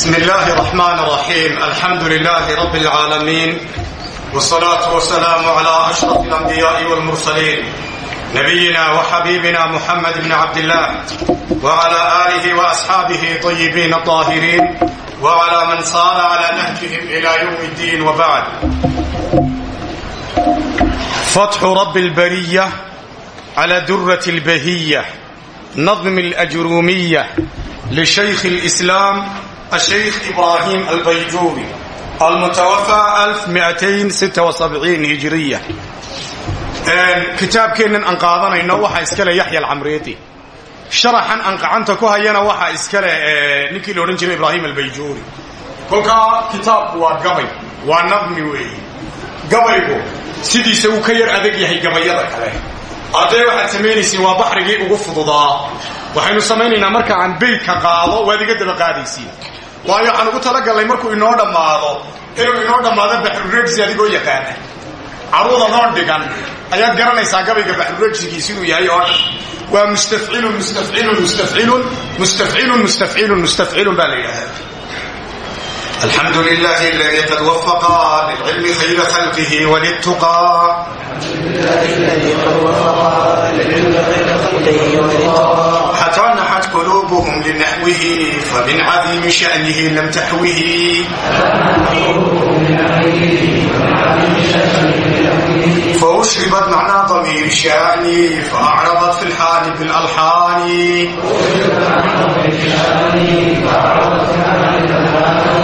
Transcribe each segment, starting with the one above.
بسم الله الرحمن الرحيم الحمد لله رب العالمين والصلاة والسلام على أشرف الأنبياء والمرسلين نبينا وحبيبنا محمد بن عبد الله وعلى آله وأصحابه طيبين الطاهرين وعلى من صار على نهجهم إلى يوم الدين وبعد فتح رب البرية على درة البهية نظم الأجرومية لشيخ الإسلام الشيخ إبراهيم البيجوري المتوفى 1276 هجرية kitaabkeennan aan qaadanayno waxaa iskale yaxya alcamreeti sharaxan aan gacanta ku hayana waxaa iskale ninkii la odhan jiray ibraahim albayjuuri kolkaa kitaabku waa gabay waa nadmi weeye gabaygu sidiisa uu ka yar adag yahay gabayada kale haddee waxaad samaynaysiin waa baxrigii ugu fududaa waxaynu samaynaynaa marka aan beydka qaado waad iga daba qaadaysiin waayo waxaan ugu talagalnay markuu inoo dhammaado inuu inoo dhammaado baxrurejsi adigoo yaqaana caruuda noo dhigan ayaad garanaysaa gabayga baxrurejsigiis inuu yahay oo dhan waa mustafcilun mustafcilun mustafcilun mustafcilun mustafcilun mustafcilun baa la yidhahdaa الحمد لله الذي قد وفق للعلم خير خلقه وللتقى حتى نحت قلوبهم لنحوه فمن عظيم شأنه لم تحوه فأشربت معنى ضمير شأني فأعرضت في الحال بالألحان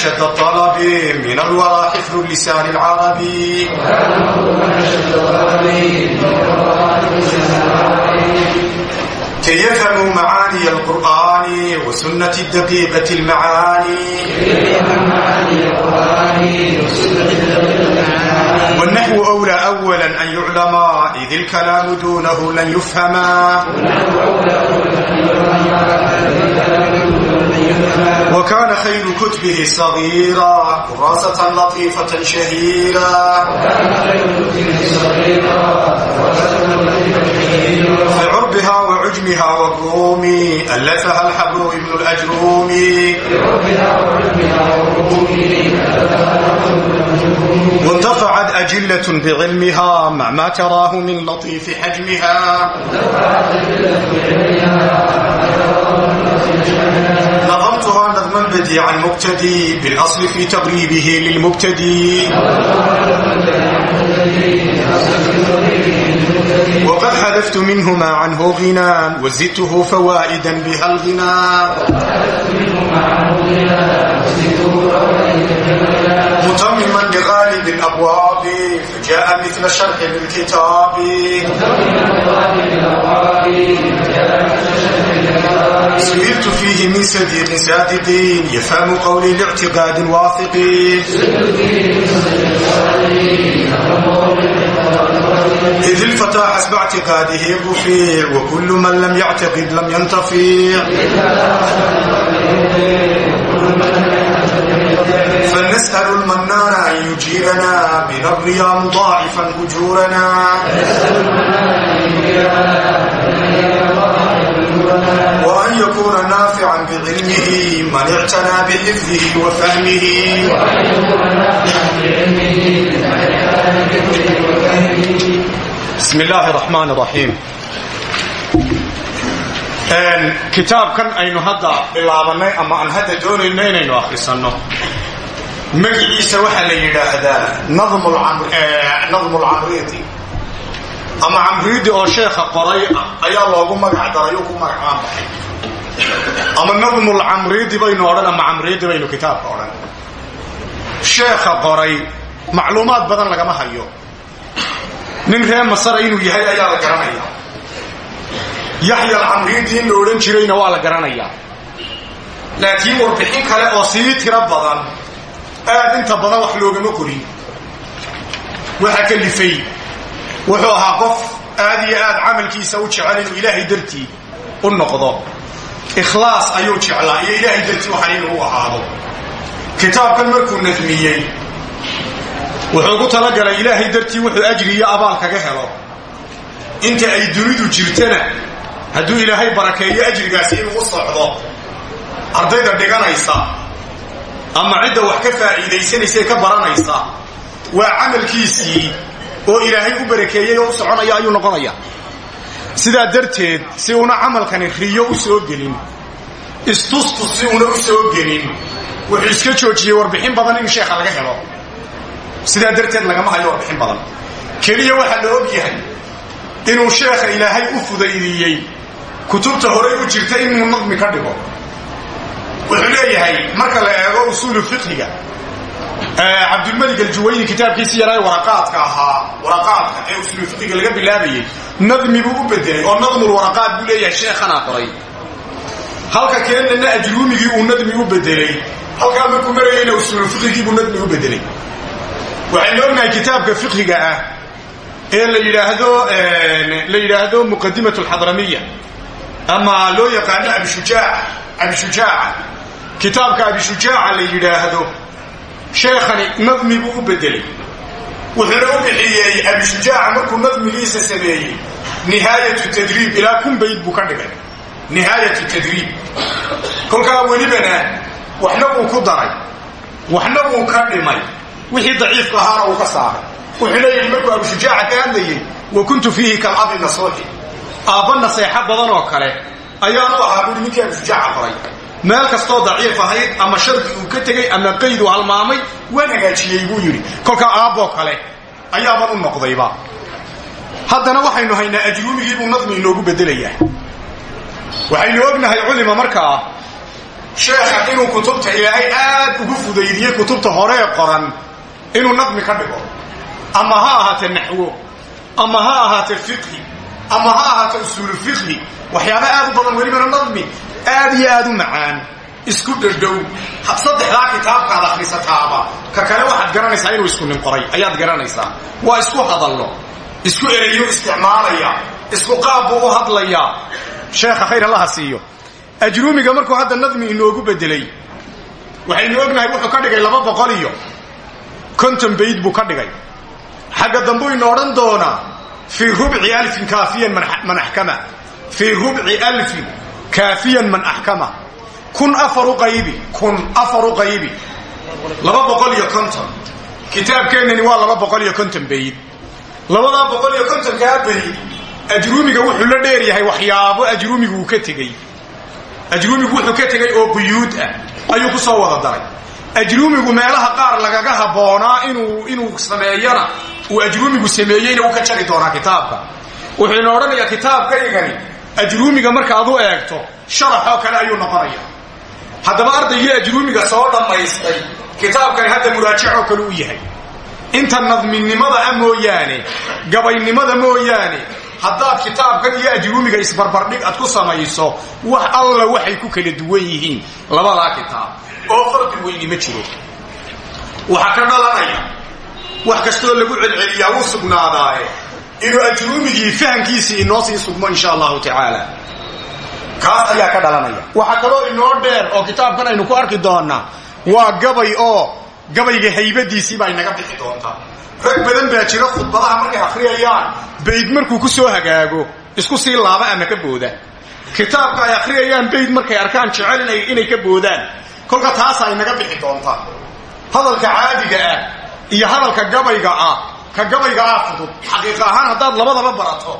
أشد الطلب من الورى حفظ اللسان العربي كي يفهموا معاني القرآن وسنة الدقيقة المعاني والنحو أولى أولا أن يعلم إذ الكلام دونه لن يفهما وكان خير كتبه صغيرا كراسة لطيفة شهيرا في عربها وعجمها والروم ألفها الحبر ابن الأجروم وانتفعت أجلة بعلمها مع ما تراه من لطيف حجمها نظمتها waa dhaqman badiica mubtadi bilasl fi taqriibihi lilmubtadi wqad xadaft minhma canhu hinaan wazidtuhu fawaa'ida biha alhinaa mutamiman liqaalib abwaab فجاء مثل شرح للكتاب سئلت فيه من صديق صادق يفهم قولي لاعتقاد واثق إذ الفتى حسب اعتقاده الرفيع وكل من لم يعتقد لم ينتفع فلنسأل المنان أن يجيرنا بنبريا مضاعفا أجورنا وأن يكون نافعا بعلمه من اعتنى بحفظه وفهمه بسم الله الرحمن الرحيم kitaabkan aynu hadda bilaabanay ama aan hadda doonayno inaynu akhrisanno. Magaciisa waxaa la yidhaahdaa nadmu lcamriidi ama camriidi oo sheekha qoray ayaa loogu magac daray u ku magacaan baxay. Ama nadmu lcamriidi baynu odhan ama camriidi baynu kitaabka odhan. Sheekha qoray macluumaad badan lagama hayo. Nin reer masara inuu yahay ayaa la garanaya yaxya alcamriidi in la odhan jirayna waa la garanayaa. Laakiin warbixin kale oo sii tiro badan aad inta badan wax loogama qorin. Waxa kalifay wuxuu ahaa qof aad iyo aad camalkiisa u jecel inuu ilaahay dartii u noqdo. Ikhlaas ayuu jeclaa iyo ilaahay dartii waxan inuu u ahaado. Kitaabkan markuu nadmiyey wuxuu ku talagalay ilaahay dartii wuxuu ajri iyo abaal kaga helo. Inta ay dunidu jirtana hadduu ilaahay barakeeyo ajrigaasi inuu u socdo ardayda dhiganaysa ama cidda wax ka faa'iidaysanaysae ka baranaysa waa camalkiisii oo ilaahay u barakeeyey oo u soconaya ayuu noqonaya. Sidaa darteed si una camalkani riyo u soo gelin istustus si una u soo gelin wuxuu iska joojiyey warbixin badan in sheekha laga helo. Sidaa darteed lagama hayo warbixin badan. Keliya waxaa la og yahay inuu sheekha ilaahay u fudaydiyey kutubta horay u jirta inuu nadmi ka dhigo. Wuxuu leeyahay marka la eego usuulu fiqhiga cabdulmelig aljuwayni kitaabkiisi yaraa waraqaadka ahaa. Waraqaadka ee usuulu fiqhiga laga bilaabayey nadmi buu u bedelay oo nadmul waraqaad buu leeyahay sheekhanaa qoray. Halka keenana ajruumigii uu nadmi u bedelay halkaa markuu marayeyna usuulu fiqhigii buu nadmi u bedelay waxaynu ognahay kitaabka fiqhiga ah ee la yidhaahdo la yidhaahdo muqadimat alxadramiya ama loo yaqaano abishujaac abishujaaca kitaabka abishujaaca la yidhaahdo sheekhani nadmi buu u bedelay wuxuuna u bixiyey abishujaaca markuu nadmigiisa sameeyey nihaayatu tadriib ilaa kun bayd buu ka dhigay nihaayatu tadriib kolkaa welibana waxna wuu ku daray waxna wuu ka dhimay wixii daciifka ahaana uu ka saaray wuxuu leeyahi markuu abishujaaca aabba naseexo badan oo kale. Ayaanu ahaa buui ninkii abishujaaca qoray meel kastoo daciif ahayd ama shardi uu ka tegey ama qayd uu halmaamay waan hagaajiyey buu yidhi. Kolkaa aabboo kale ayaaban u noqdayba. Haddana waxaynu haynaa ajruumigii buu nadmi inoogu bedelayaa. Waxaynu ognahay culima markaa sheekha inuu kutubta ilaahay aad ugu fudaydiyey kutubta horee qoran inuu nadmi ka dhigo. Ama ha ahaatee naxwo ama ha ahaatee fiqhi ama ha ahaatee usuulu fiqhi waxyaaba aad u badan welibana nadmi aad iyo aad u macaan isku dhadhow. Saddexdaa kitaabkaad akhrisataaba ka kale waxaad garanaysaa inuu isku nin qoray ayaad garanaysaa. Waa isku hadallo isku erayo isticmaalaya isku qaab buu u hadlayaa. Sheekha khayr allaha siiyo. Ajruumiga markuu hadda nadmi inoogu bedelay waxaynu ognahay wuxuu ka dhigay laba boqol iyo konton bayd buu ka dhigay. Xagga dambuu ina odhan doonaa fii rubci alfin kaafiyan man axkama fii rubci alfin kaafiyan man axkama kun afaru qaybi kun afaru qaybi. Laba boqol iyo konton. Kitaabkeennani waa laba boqol iyo konton bayd labadaa boqol iyo kontonkaa bayd ajruumiga wuxuu la dheer yahay waxyaabo ajruumigu uu ka tegey. Ajruumigu wuxuu ka tegey oo quyuud ah. Ayuu ku soo wada daray. Ajruumigu meelaha qaar lagaga habboonaa inuu inuu sameeyana uu ajruumigu sameeyeyna uu ka jari doonaa kitaabka. Wuxuu ina odhanayaa kitaabkaygani ajruumiga markaad u eegto sharaxoo kale ayuu noqonaya. Haddaba ardaygii ajruumiga soo dhammaystay kitaabkani hadda muraajacoo kale u yahay. Inta nadminimada a mooyaane gabaynimada mooyaane haddaad kitaabkan iyo ajruumiga isbarbardhig aad ku samayso wax alla waxay ku kala duwan yihiin. Labadaa kitaab oo farqi weyni ma jiro. Waxaa ka dhalanaya wax kastoo lagu celceliyaa wuu sugnaadaaye inuu ajruumigii fahamkiisii inoo sii sugmo insha allahu tacaala. Kaas ayaa ka dhalanaya. Waxaa kaloo inoo dheer oo kitaabkan aynu ku arki doonaa waa gabay oo gabayga haybadiisii baa inaga bixi doontaa rag badan baa jira khudbadaha markay akhriyayaan bayd markuu ku soo hagaago isku sii laaba ama ka booda. Kitaabka ay akhriyayaan bayd markay arkaan jecel inay ka boodaan. Kolka taasaa inaga bixi doonta. Hadalka caadiga ah iyo hadalka gabayga ah ka gabayga ah fudud. Xaqiiqa ahaan haddaad labadaba barato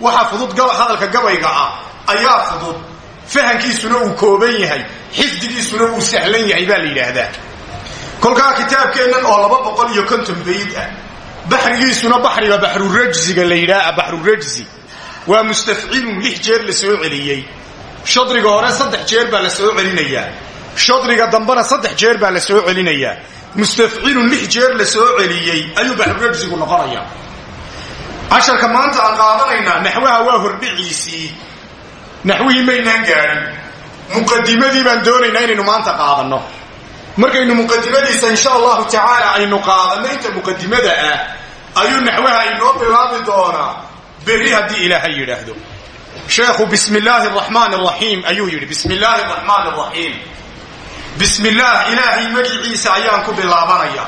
waxa fudud hadalka gabayga ah ayaa fudud. Fahankiisuna uu kooban yahay xifdigiisuna uu sahlan yahay baa la yidhaahdaa. Kolkaa kitaabkeennan oo laba boqol iyo konton bayd ah baxrigiisuna baxriga baxrurajziga la yidhaha baxrurajzi waa mustafcilun lix jeer la soo celiyey. Shadriga hore saddex jeer baa la soo celinayaa. Shadriga dambena saddex jeer baa la soo celinayaa mustafcilun lix jeer la soo celiyey ayuu baxrurajzigu noqonayaa casharka maanta aan qaadanaynaa naxwaha waa hordhiciisii. Naxwihii maynaan gaadhin muqadimadii baan doonaynaa inaynu maanta qaadanno. Markaynu muqadimadiisa insha allahu tacaala aynu qaadanno inta muqadimada ah ayuu naxwaha inoo bilaabi doonaa. Berri haddii ilaahay yidhaahdo. Sheekhu bismi illaahi araxmaan araxiim ayuu yidhi. Bismi illaahi araxmaan araxiim bismi illaah ilaahay magiciisa ayaan ku bilaabanaya.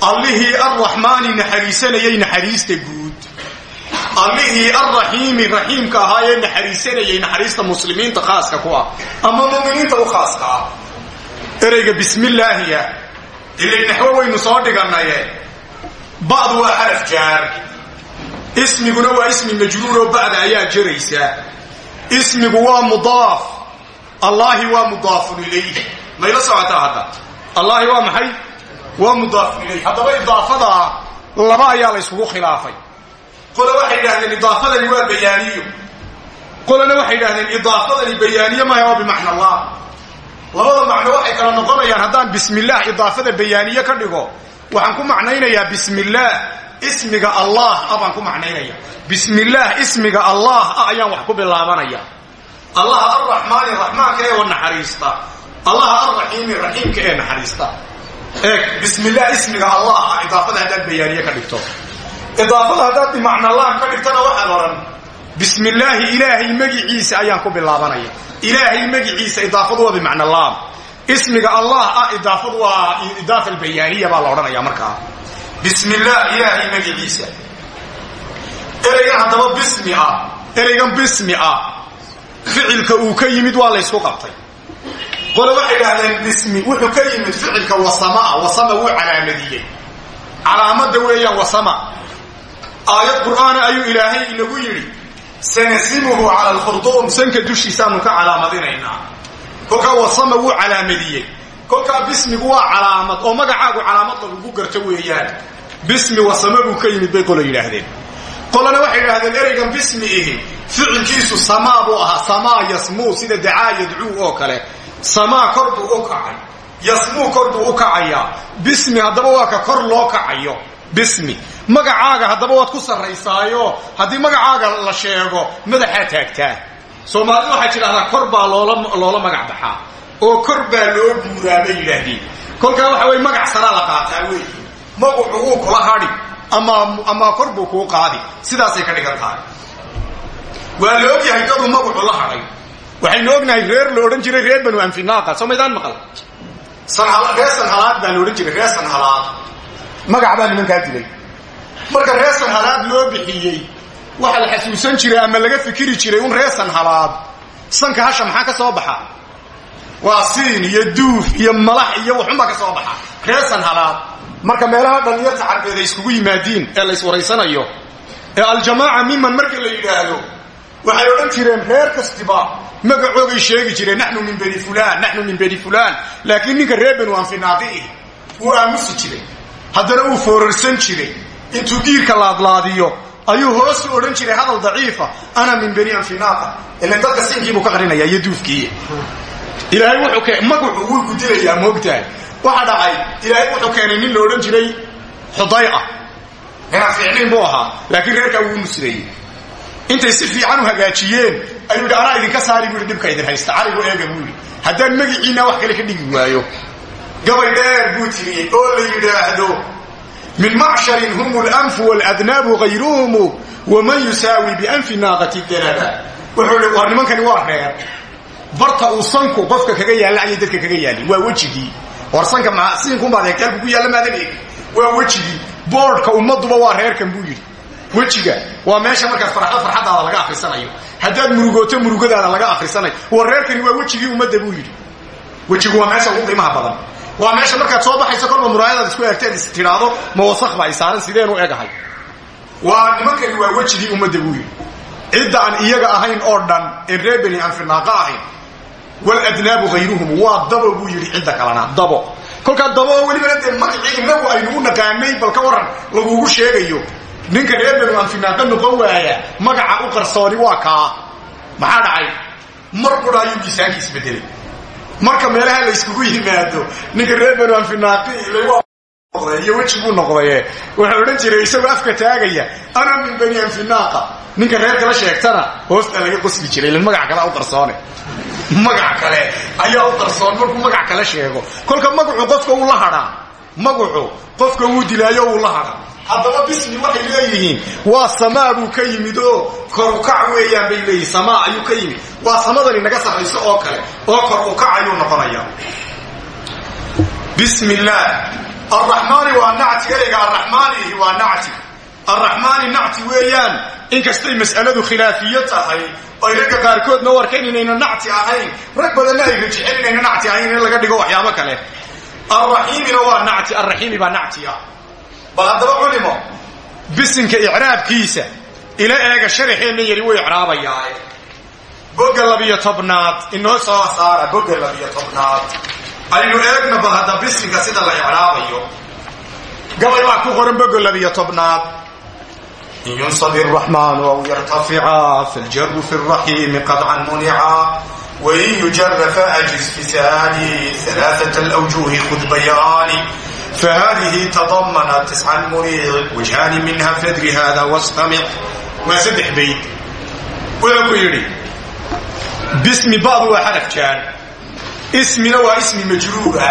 Allihii arraxmaani naxariisanayay naxariista guud. Allihii arraxiimi raxiimka ahaayee naxariisanayay naxariista muslimiinta khaaska ku ah ama muminiinta u khaaska ah. Ereyga bismillaahiga ilay naxwo waynu soo dhiganaye ba'du waa xaraf jaar. Ismiguna waa ismi majruuroo ba'da ayaa jaraysa ismigu waa mudaaf allaahi waa mudaafun ilayh. Mayla socotaa hadda? Allaahi waa maxay? Waa mudaafun ilayh. Haddaba idaafadaa laba ayaa la yskugu khilaafay. Qole waxay yidhahdeen idaafadani waa bayaaniyo. Qolena waxay yidhahdeen idaafadani bayaaniye maya waa bimacna allah labada macno waxay kala noqonayaan haddaan bismillaah idaafada bayaaniye ka dhigo waxaan ku macnaynayaa bismillaah ismiga allah ah baan ku macnaynaya bismillaah ismiga allah ah ayaan wax ku bilaabanaya allaha arraxmaani raxmaanka ee wa naxariista. Allaha arraxiimi raxiimka ee naxariista. Eeg bismillaah ismiga allah ah idaafada haddaad bayaaniye ka dhigto. Idaafada haddaad bimacnallaah ka dhigtona waxaad odhan bismillaahi ilaahay magiciisa ayaan ku bilaabanaya. Ilaahay magiciisa idaafadu waa bimacnallaah ismiga allah ah idaafadu waa idaafa albayaaniya baa la odhanaya markaa. Bismi illah ilaahay magiciisa. Ereygan haddaba bismi ah ereygan ah ficilka uu ka yimid waa laysku qabtay. Qole waxay idhahdeen bismi wuxuu ka yimid ficilka wasamaa wasama wuu calaamadiyey calaamadda weeyaan wasama. Aayad qur'aana ayuu ilaahay inagu yidhi sanasimuhu cala alkhurduum. Sanka dushiisaanu ka calaamadinaynaa kolkaa wasama wuu calaamadiyey kolkaa bismigu waa calaamad oo magacaagu calaamad lagugu garto weeyaan. Bismi wasama buu ka yimid bay qola yidhaahdeen. Qolana waxay yidhahdeen ereygan bismi ihi ficilkiisu samaa buu ahaa samaa yasmuu sida dacaa yadcuu oo kale. Samaa kor buu u kacay. Yasmuu kor buu u kacayaa. Bismi haddaba waa ka kor loo kacayo. Bismi. Magacaaga haddaba waad ku sarraysaayo. Haddii magacaaga la sheego madaxaa taagtaa. Soomaalidu waxay tidhahdaa kor baa loola magac baxaa. Oo kor baa loo guuraa bay yidhaahdeen. Kolkaa waxa weye magac saraa la qaataa wey. Magacu wuu kula hadhi ama ama kor buu kuu qaadi. Sidaasay ka dhigan tahay waa la og yahay daduu magacu la hadhay waxaynu ognahay reer la odhan jiray reer banu anfinaaqa. Soo maydaan maqal reer sanhalaad baa la odhan jiray reer sanhalaad. Magac baa nimankaa dilay. Marka reer sanhalaad loo bixiyey waxa la xasuusan jiray ama laga fikiri jiray un reer sanhalaad. Sanka hasha maxaa ka soo baxa? Waa siin iyo duuf iyo malax iyo waxunbaa ka soo baxa. Reer sanhalaad. Marka meelaha dhallinyarta carbeed ay iskugu yimaadiin ee la iswaraysanayo ee aljamaaca miman marka la yidhaahdo waxay odhan jireen reer kastiba magacoogay sheegi jireen naxnu min beni fulan naxnu min beni fulan laakiin ninka reer benu anfinaaqiih wuu aamusi jiray. Haddana uu foorarsan jiray. Intuu giirka laadlaadiyo ayuu hoosu odhan jiray hadal daciifa ana min beni anfinaaqa ilan dadka siinkiibuu ka qarinaya iyo duufkii. Ilaahay magacu wuu gudilayaa moogtahay. Waxa dhacay ilaahay wuxuu keenay nin la jiray xuday'a inaan fiicnayn buu ahaa laakiin reerkaa wuu nusreeyey intay si fiican u hagaajiyeen ayuu yidhi anaa idinka saari buu yidhi idin haysta carigu eega buu yidhi. Haddaan wax kale ka dhigi waayo. Gabay dheer buu tiriyey oo la yidhaahdo min macsharin hum lanfu waladnaabu hayruhumu waman yusaawi bianfi naaqati dalaba wuxuu ihi war waa reer. Barta uu sanku qofka kaga yaalla ayay dadka kaga yaalin waa wejigii. War sanka siinkunbaad eegta halku ku yaalla eegin waa wejigii. Boodhka ummaduba waa reerkan buu yidhi wejiga. Waa meesha markaad farxdo farxadaada laga akrisanayo haddaad murugooto murugadaada laga akrisanayo war reerkani waa wejigii ummadda buu yidhi. Wejigu waa meesha ugu qiimaha badan. Waa meesha markaad soo baxayso kolba muraayadaad isku eegteed is ma wasakba ay saaran sideenu egahay waa nimankani waa wejigii ummadda buu yidhi. Cidda aan iyaga ahayn oo dhan en reer beni anfinaaqa ahayn waladnaabu hayruhum waa dabo buu yidhi cidda kalena dabo. Kolkaa dabo oo welibana dee magacii inagu aynu u naqaanay bal ka waran lagugu sheegayo ninka reer benu anfinaaqa noqon waaya magaca u qarsooni waa kaa. Maxaa dhacay? Mar qura ayuu miisaanki isbedelay. Marka meelaha la yskugu yimaado ninka reer benu anfinaaqi iyo wejiguu noqdaye wuxuu odhan jiray isagoo afka taagaya ana min bani anfinaaqa ninka reer kala sheegtana hoostaa laga qosli jiray ilan magac kalea u qarsoone. Magac kale ayaa u qarsoon markuu magac kale sheego. Kolka magacu qofka uu la hadhaa magacu qofka wuu dilaayo uu la hadhaa haddaba bismi waxay leeyihiin waa samaa buu ka yimid oo korukac weeyaan bay leeyihiin samaa ayuu ka yimid. Waa samadani naga sarrayso oo kale oo kor ukac ayuu noqonayaa. Bismi illaah arraxmaani waa nacti ereyga arraxmaanihi waa nacti. Arraxmaani nacti weeyaan inkastay mas'aladu khilaafiyo tahay oy ragga qaarkoodna u inayna nacti ahayn. Rag badanna ay rajixeen inayna nacti ahayn in laga dhigo waxyaabo kale. Arraxiimina waa nacti arraxiimi baa nacti ah bal haddaba culimo bisinka icraabkiisa ila eega sharaxeenna yari wuu icraabayaae bogga labiyo tobnaad inoo soo saara bogga labiyo aynu eegna bal hadda bisinka sida la icraabayo. Gabal baa ku qoran bogga labiyo tobnaad. In yunsab araxmaanu aw yartafica faljaru fi raxiimi qadcan munica. Wain yujara fajiz fi saali alaaat awjuhi khudbayaani. فهذه تضمنت تسعا مريع وجهان منها فدر هذا واستمع وسبح بيت ويقول يري باسم بعض وحرف كان اسمنا واسم مجرور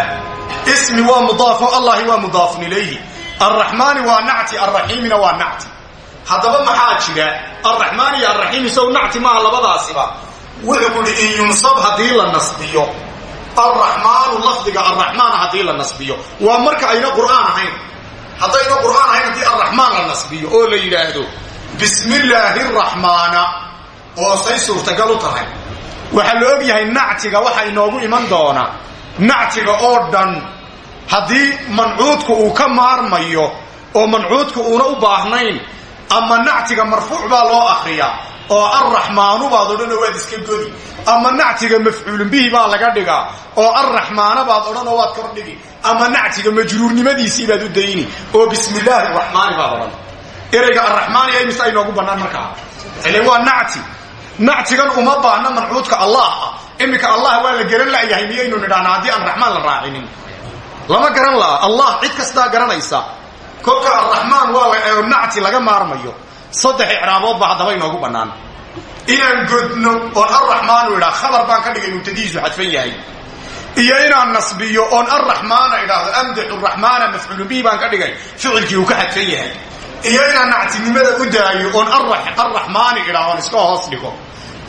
اسم ومضاف الله ومضاف إليه الرحمن ونعتي الرحيم ونعتي haddaba maxaa jira alraxmaan iyo alraxiim isaw nacti maaha labadaasiba wuxuu kuhi in yunsab haddii la nasbiyo alraxmaanu lafdiga alraxmaana haddii la nasbiyo. Waa marka ayna qur'aan ahayn. Haddayna qur'aan ahayn haddii alraxmaan la nasbiyo oo la yidhaahdo bismi illaahi araxmaana oo say suurtagal u tahay. Waxaa la og yahay nactiga waxa inoogu iman doona. Nactiga oo dhan haddii mancuudku uu ka maarmayo oo mancuudku uuna u baahnayn ama nactiga marfuuc baa loo akriyaa oo arraxmaanu baad odhanoo waad iska godi. Ama nactiga mafcuulun bihi baa laga dhigaa oo arraxmaana baad odhanoo waad kordhigi ama nactiga majruurnimadiisii baad u dayni oo bismi illaahi araxmaani baad odhan. Ereyga arraxmaani ay mise aynoogu bannaan markaa? Ile waa nacti. Nactigan uma baahna mancuudka allah ah. Iminka allah waa la garan la'yahay miyaynu nidhahnaa haddii aan raxmaan la raacinin. Lama garan la'a allah cid kastaa garanaysa. Kolka arraxmaan waa nacti laga maarmayo saddex icraaboodba haddaba inoogu bannaan. Inaan godno oon arraxmaanu idhaa khabar baan ka dhigay mubtadihiisu xadfan yahay. Iyo inaan nasbiyo oon arraxmaana idhaahdo amdaxu raxmaana mafcuulu bihi baan ka dhigay ficilkii uu ka xadfan yahay. Iyo inaan nactinimada u daayo oon arraxmaani idhaa oon iska hoos dhigo.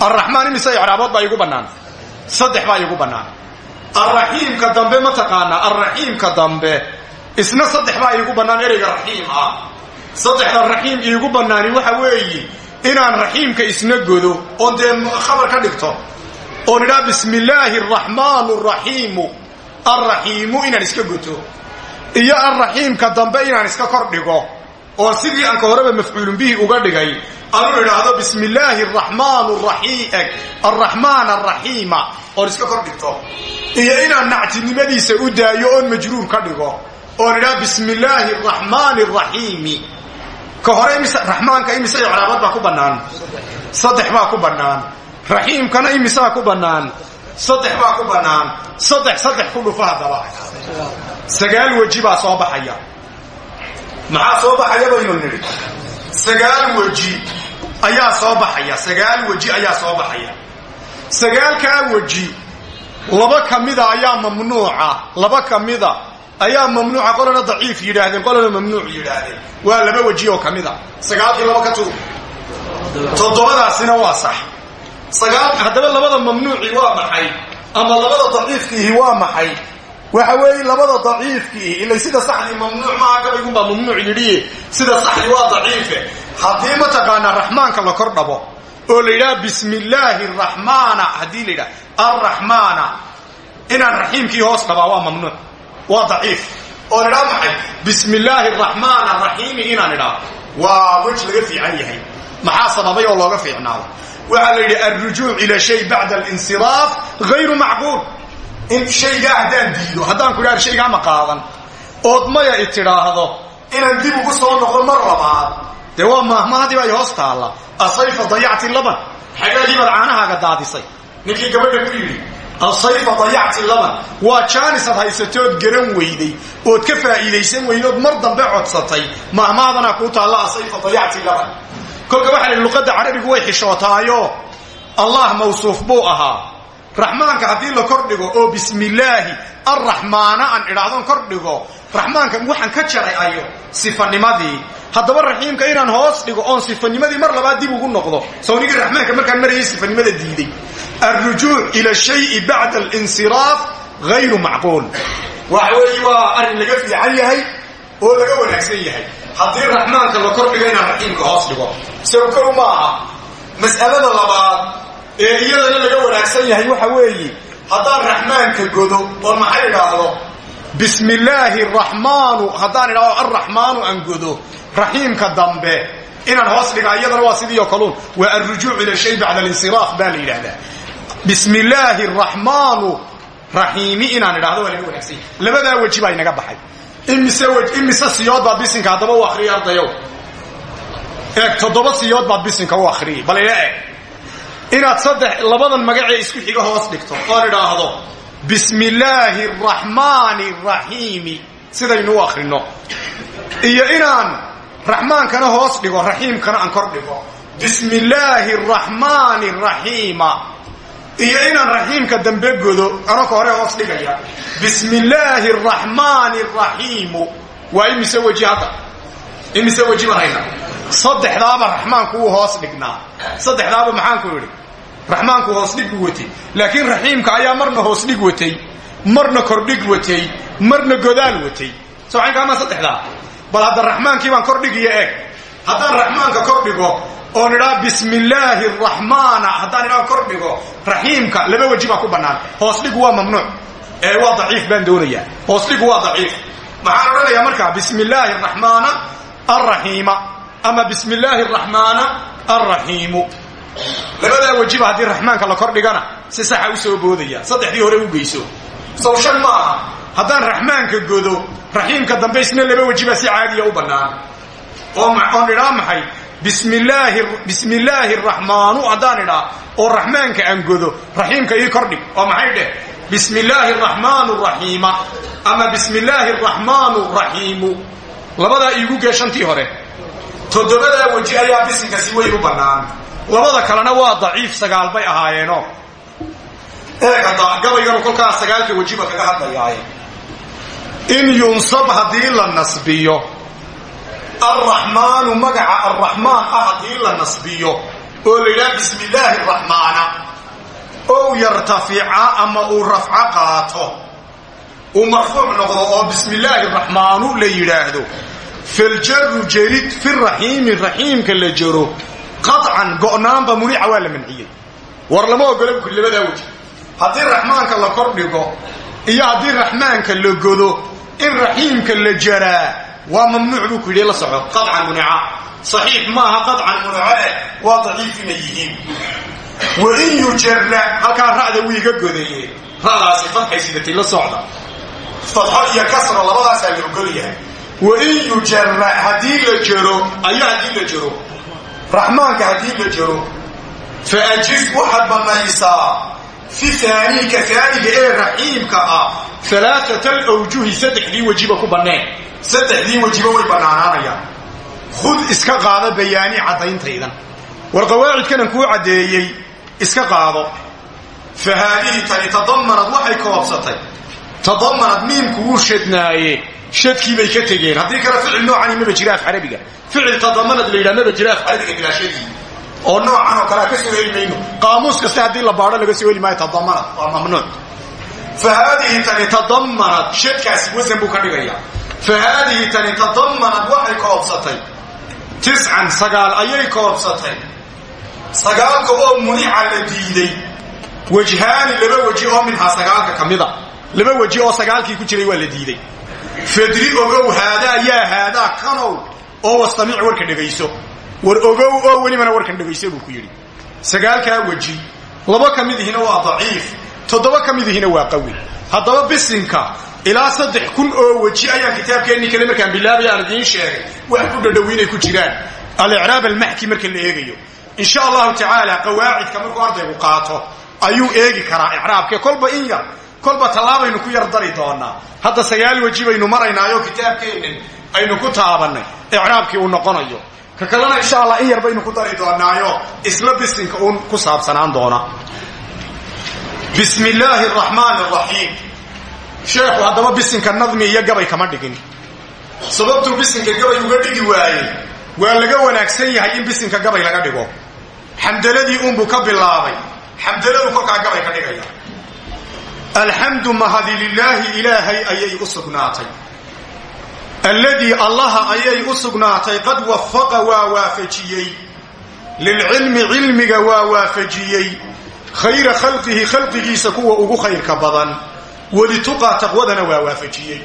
Arraxmaan imise icraabood baa igu bannaan? Saddex baa igu bannaan. Arraxiimka dambe ma taqaanaa arraxiimka dambe. Isna saddex baa iigu bannaan ereyga raxiim ah saddexda raxiim iigu bannaani waxa weeye inaan raxiimka isna godo oon dee khabar ka dhigto. Oon idhaa bismi illaahi araxmaanu araxiimu alraxiimu inaan iska goto iyo alraxiimka dambe inaan iska kor dhigo oo sidii aanka horeba mafcuulun bihi uga dhigay anuu idhaahdo bismi illaahi araxmaanu raxiim arraxmaan araxiima oon iska kor dhigto. Iyo inaan nactinimadiisa u daayo oon majruur ka dhigo oon idhaa bismi araxmaani araxiimi ka hore raxmaanka imise icraabad baa ku bannaan. Saddex baa ku bannaan. Raxiimkana imisaa ku bannaan. Saddex baa ku bannaan. Saddex saddex ku dhufa haddaba. Sagaal weji baa soo baxaya. Maxaa soo baxaya baynu nidhi? Sagaal weji ayaa soo baxaya. Sagaal weji ayaa soo baxaya. Sagaalkaa weji laba ka mida ayaa mamnuuca. Laba ka mida ayaa mamnuuca qolana daciif yidhaahdeen qolana mamnuuc yidhaahdeen. Waa laba weji oo ka mid a. Sagaalkii laba ka tuur toddobadaasina waa sax. Sagaal haddaba labada mamnuuci waa maxay? Ama labada daciifkiihi waa maxay? Waxa weeye labada daciifkiihi ila sida saxdii mamnuuc maaha gabaygunbaa mamnuuc yidhi. Sida saxdii waa daciife. Haddii mataqaanaa raxmaanka la kor dhabo oo la yidhaha bismi illaahi araxmaana haddii la yidhaha arraxmaana inaan raxiimkii hoos qabaa waa mamnuuc waa daciif. Oon idhaa maxay bismi illaahi araxmaan araxiimi inaan idhaa. Waa wej laga fiican yahay. Maxaa sababay oo looga fiicnaado? Waxaa la yidhi alrujuuc ila shay bacda alinsiraaf hayru macquul in shaygaa haddaan diido haddaan ku idhaha shaygaa ma qaadan. Ood maya i tidhaahdo inaan dib ugu soo noqdo mar labaad. Dee waa maahmahdii baa i hoos taalla asayfa dayacti laban waa jaanisad haysatood garan weyday ood ka faa'iidaysan weydood mar dambe codsatay. mahmaadanaa kuu taalla asayfa dayacti laban kolka waxaa la luqadda carabigu way xishootaayo. Allah mawsuuf buu ahaa raxmaanka haddii la kordhigo oo bismillaahi arraxmaana aan idhaahdoon kordhigo raxmaanka waxaan ka jaray ayo sifanimadii haddaba raxiimka inaan hoos dhigo oon sifanimadii mar labaad dib ugu noqdo. Sawnigii raxmaanka markaan marayay sifanimada diiday alrujuuc ila shayi bacda alinsiraaf hayru macquul. Waxa weeye waa arrin laga fiican yahay oo laga wanaagsan yahay. Haddii raxmaanka la kordhigo inaan raxiimka hoos dhigo. Sawkow ma aha mas'alada labaad ee iyadana laga wanaagsan yahay waxa weeye haddaan raxmaanka godo oo maxay idhaahdo? Bismi illaahi araxmaanu haddaan idhaahdo aan godo raxiimka dambe. Inaan hoos dhiga iyadana waa sidii oo kaluun waa alrujuuc ila shay bacda alinsiraaf baa la yidhaahdaa. Bismi illaahi araxmaanu inaan idhahdo waa wanaagsan yahay. Labadaa baa inaga baxay. Imise imise siyood baad bisinka haddaba u akriyay ardayow? Eeg toddoba siyood baad bisinka u akriyay bal ila inaad saddex labadan magacee isku xiga hoos dhigto. Oon idhaahdo bismi illaahi araxmaani sidaynu u akrino iyo inaan raxmaankana hoos dhigo raxiimkana aan kor dhigo. Bismi illaahi araxmaani iyo inaan raxiimka dambe godo anaka hore hoos dhigaya. Bismi illaahi araxmaani waa imise weji hadda? Imise weji baan hayna? Saddexdaaba raxmaanku wuu hoos dhignaa. Saddexdaaba maxaanku idhi raxmaanku hoos dhig buu watay laakiin raxiimka ayaa marna hoos dhig watay marna kordhig watay marna godaal watay soo waxayn kaamaa bal hadda raxmaankii baan kordhigiyo eeg. Haddaan raxmaanka kordhigo oon idhaa bismi illaahi araxmaana haddaan idhaa kordhigo raxiimka laba weji baa ku hoos dhigu waa mamnuuc. Ee waa daciif baan doonayaa. Hoos dhigu waa daciif. Maxaan odhanayaa markaa bismi illaahi araxmaana alraxiima ama bismi illaahi araxmaana alraxiimu labadaa wejiba haddii raxmaanka la kordhigana si saxa u soo boodaya. Saddexdii hore u geyso. Sow shan ma aha. Haddaan raxmaanka godo raxiimka dambe isna laba wejiba si caadiya u bannaan. Oon idhaa maxay? Bismi illaahi araxmaanu haddaan idhaa oo raxmaanka aan godo raxiimka ii kordhig oo maxay dheh? Bismi illaahi araxmaanu raxiima ama bismi illaahi araxmaanu raxiimu labadaa iigu gee shantii hore. Toddobadaa weji ayaa bisinka si weyn u bannaan labada kalena waa daciif sagaal bay ahaayeeno gabayganu kolkaa sagaalka wejiba kaga hadlayaaye. In yunsab haddii la nasbiyo. Alraxmaanu magaca arraxmaan ah haddii la nasbiyo. Oo la yidhaha bismi illaahi araxmaana ow yartafica ama uu rafco qaato. Uu marfuuc noqdo oo bismi illaahi araxmaanu la yidhaahdo. Faljaru jarid fi raxiimi raxiimka la jaro qacan go'naanba munica waa la manciyey war lama ogolo ku labadaa waj haddii la kordhigo iyo haddii raxmaanka la godo in raxiimka la jaraa waa mamnuuc buu ku yidhi la soco. Qacan munica saxiix maaha qacan munaco eh waa daciif inay wa in yujarra halkaa ra'da wiiga godaye ra'daasi fadxay sidatay la socda. Fadxo iyo kasro labadaasaa la ogolyahay wa in yujarra haddii la jaro ayo haddii la jaro raxmaanka haddii la jaro faajif waxaad bannaysaa fi aaniika aaniga ee raxiimka ah. Alaaata alawjuhi saddexdii wejiba ku banneen. Saddexdii wejiba way bannaanaanayaan. Khud iska qaado bayaani caddayntaydan war qawaacidkanan kuu caddeeyey iska qaado. Fa haadihi tani tadamanad waxay koobsatay. Tadamanad miimku wuu shadnaaye shadkiibay ka tegeen. Haddii kale ficil noocani maba jira af carabiga ficil tadamanad la yidhaha maba jira af carabiga bilaashadii oo noocan oo kalea ka soo heli mayno qaamuus kaste haddii la baadho laga soo heli maayo tadamanad waa mamnuuc fa haadihi tani tadamanad shadkaasi wasan buu ka dhigaya fa haadihi tani tadamanad waxay koobsatay tiscan sagaal ayay koobsatay sagaalka oo munica la diiday wajhaani laba weji oo minhaa sagaalka ka mida laba weji oo sagaalkii ku jiray waa la diiday fadri ogow haadaa yaa haadaa kanow oo wastamiic warka dhegayso war ogow oo welibana warkan dhegayso buu ku yidhi. Sagaalkaa weji laba ka mid ihina waa daciif toddoba ka mid ihina waa qawi. Haddaba bisinka ilaa saddex kun oo weji ayaan kitaabkeennii kale markaan bilaabaya aan idiin sheegay. Wax ku dhadhow inay ku jiraan. Alicraab almaxki marka la eegayo. Insha allahu tacaala qawaacidka markuu ardaygu qaato ayuu eegi karaa icraabke kolba in yar kolba tallaabaynu ku yar dari doonaa hadda sagaal weji baynu maraynaayo kitaabkeennan aynu ku taabannay. Icraabkii uu noqonayo. Ka kalena insha allah in yar baynu ku dari doonaayo isla bisinka uun ku saabsanaan doona. Bismi illaahi araxmaan araxiim sheekhu haddaba bisinka nadmi iyo gabay kama dhigin. Sababtuu bisinka gabay uga dhigi waayey waa laga wanaagsan yahay in bisinka gabay laga dhigo. Xamdaladii uunbuu ka bilaabay. Xamdaladu kolkaa gabay ka dhigaya. Alxamdu mahadi lilaahi ilaahay ayay u sugnaatay alladii allaha ayay u sugnaatay qad wafaqa waa waafajiyey. Lilcilmi cilmiga waa waafajiyey. Khayra khalqihi khalqigiisa kuwa ugu khayrka badan. Walituqaa taqwadana waa waafajiyey.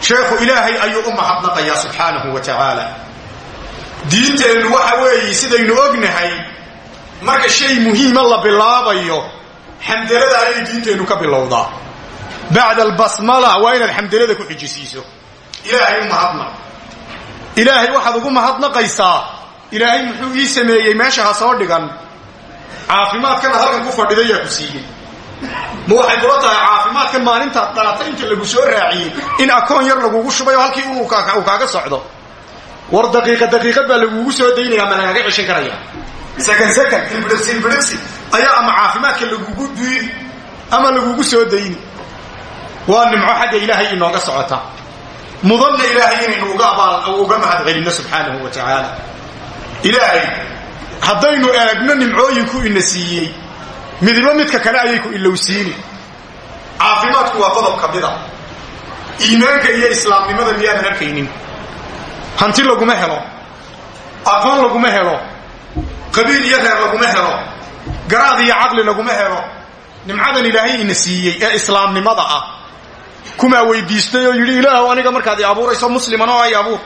Sheekhu ilaahay ayuu u mahadnaqayaa subxaanahu wa tacaala. Diinteennu waxa weeye sidaynu ognahay marka shay muhiima la bilaabayo xamdalada ayay diinteennu ka bilowdaa. Bacda albasmala waa inaad xamdalada ku xijisiiso ilaahay u mahadnaq ilaahay waxaad ugu mahadnaqaysaa. Ilaahay muxuu ii sameeyey meesha ha soo dhigan. Caafimaadkana halkan ku fadhida yaa ku siiyey. Ma waxay kula tahay caafimaadkan maalintaad dhalata inta lagu soo raaciyey in akoon yar lagugu shubay oo halkii uu kaaga socdo. War daqiiqa daqiiqad baa lagugu soo daynaya ma lagaga ceshan karaya sakan sakan ilbidhibsi ilbidhibsi ayaa ama caafimaadka lagugu duini ama lagugu soo dayni waa nimco xagga ilaahay inooga socota mudanna ilaahay inaynu uga mahad celinno subxaanahu wa tacaala. Ilaahay haddaynu eegno nimcooyinku ina siiyey midibo midka kale ayay ku ilowsiini caafimaadku waa qodob ka mida iimaanka iyo islaamnimada miyaadan arkaynin. Hanti laguma helo. Aqoon laguma helo. Qabiil iyo reer laguma helo. Garaad iyo caqli laguma helo. Nimcadan ilaahay ina siiyey ee islaamnimada ah kumaa weydiistay oo yidhi ilaahw aniga markaad i abuurayso musliman ay abuur.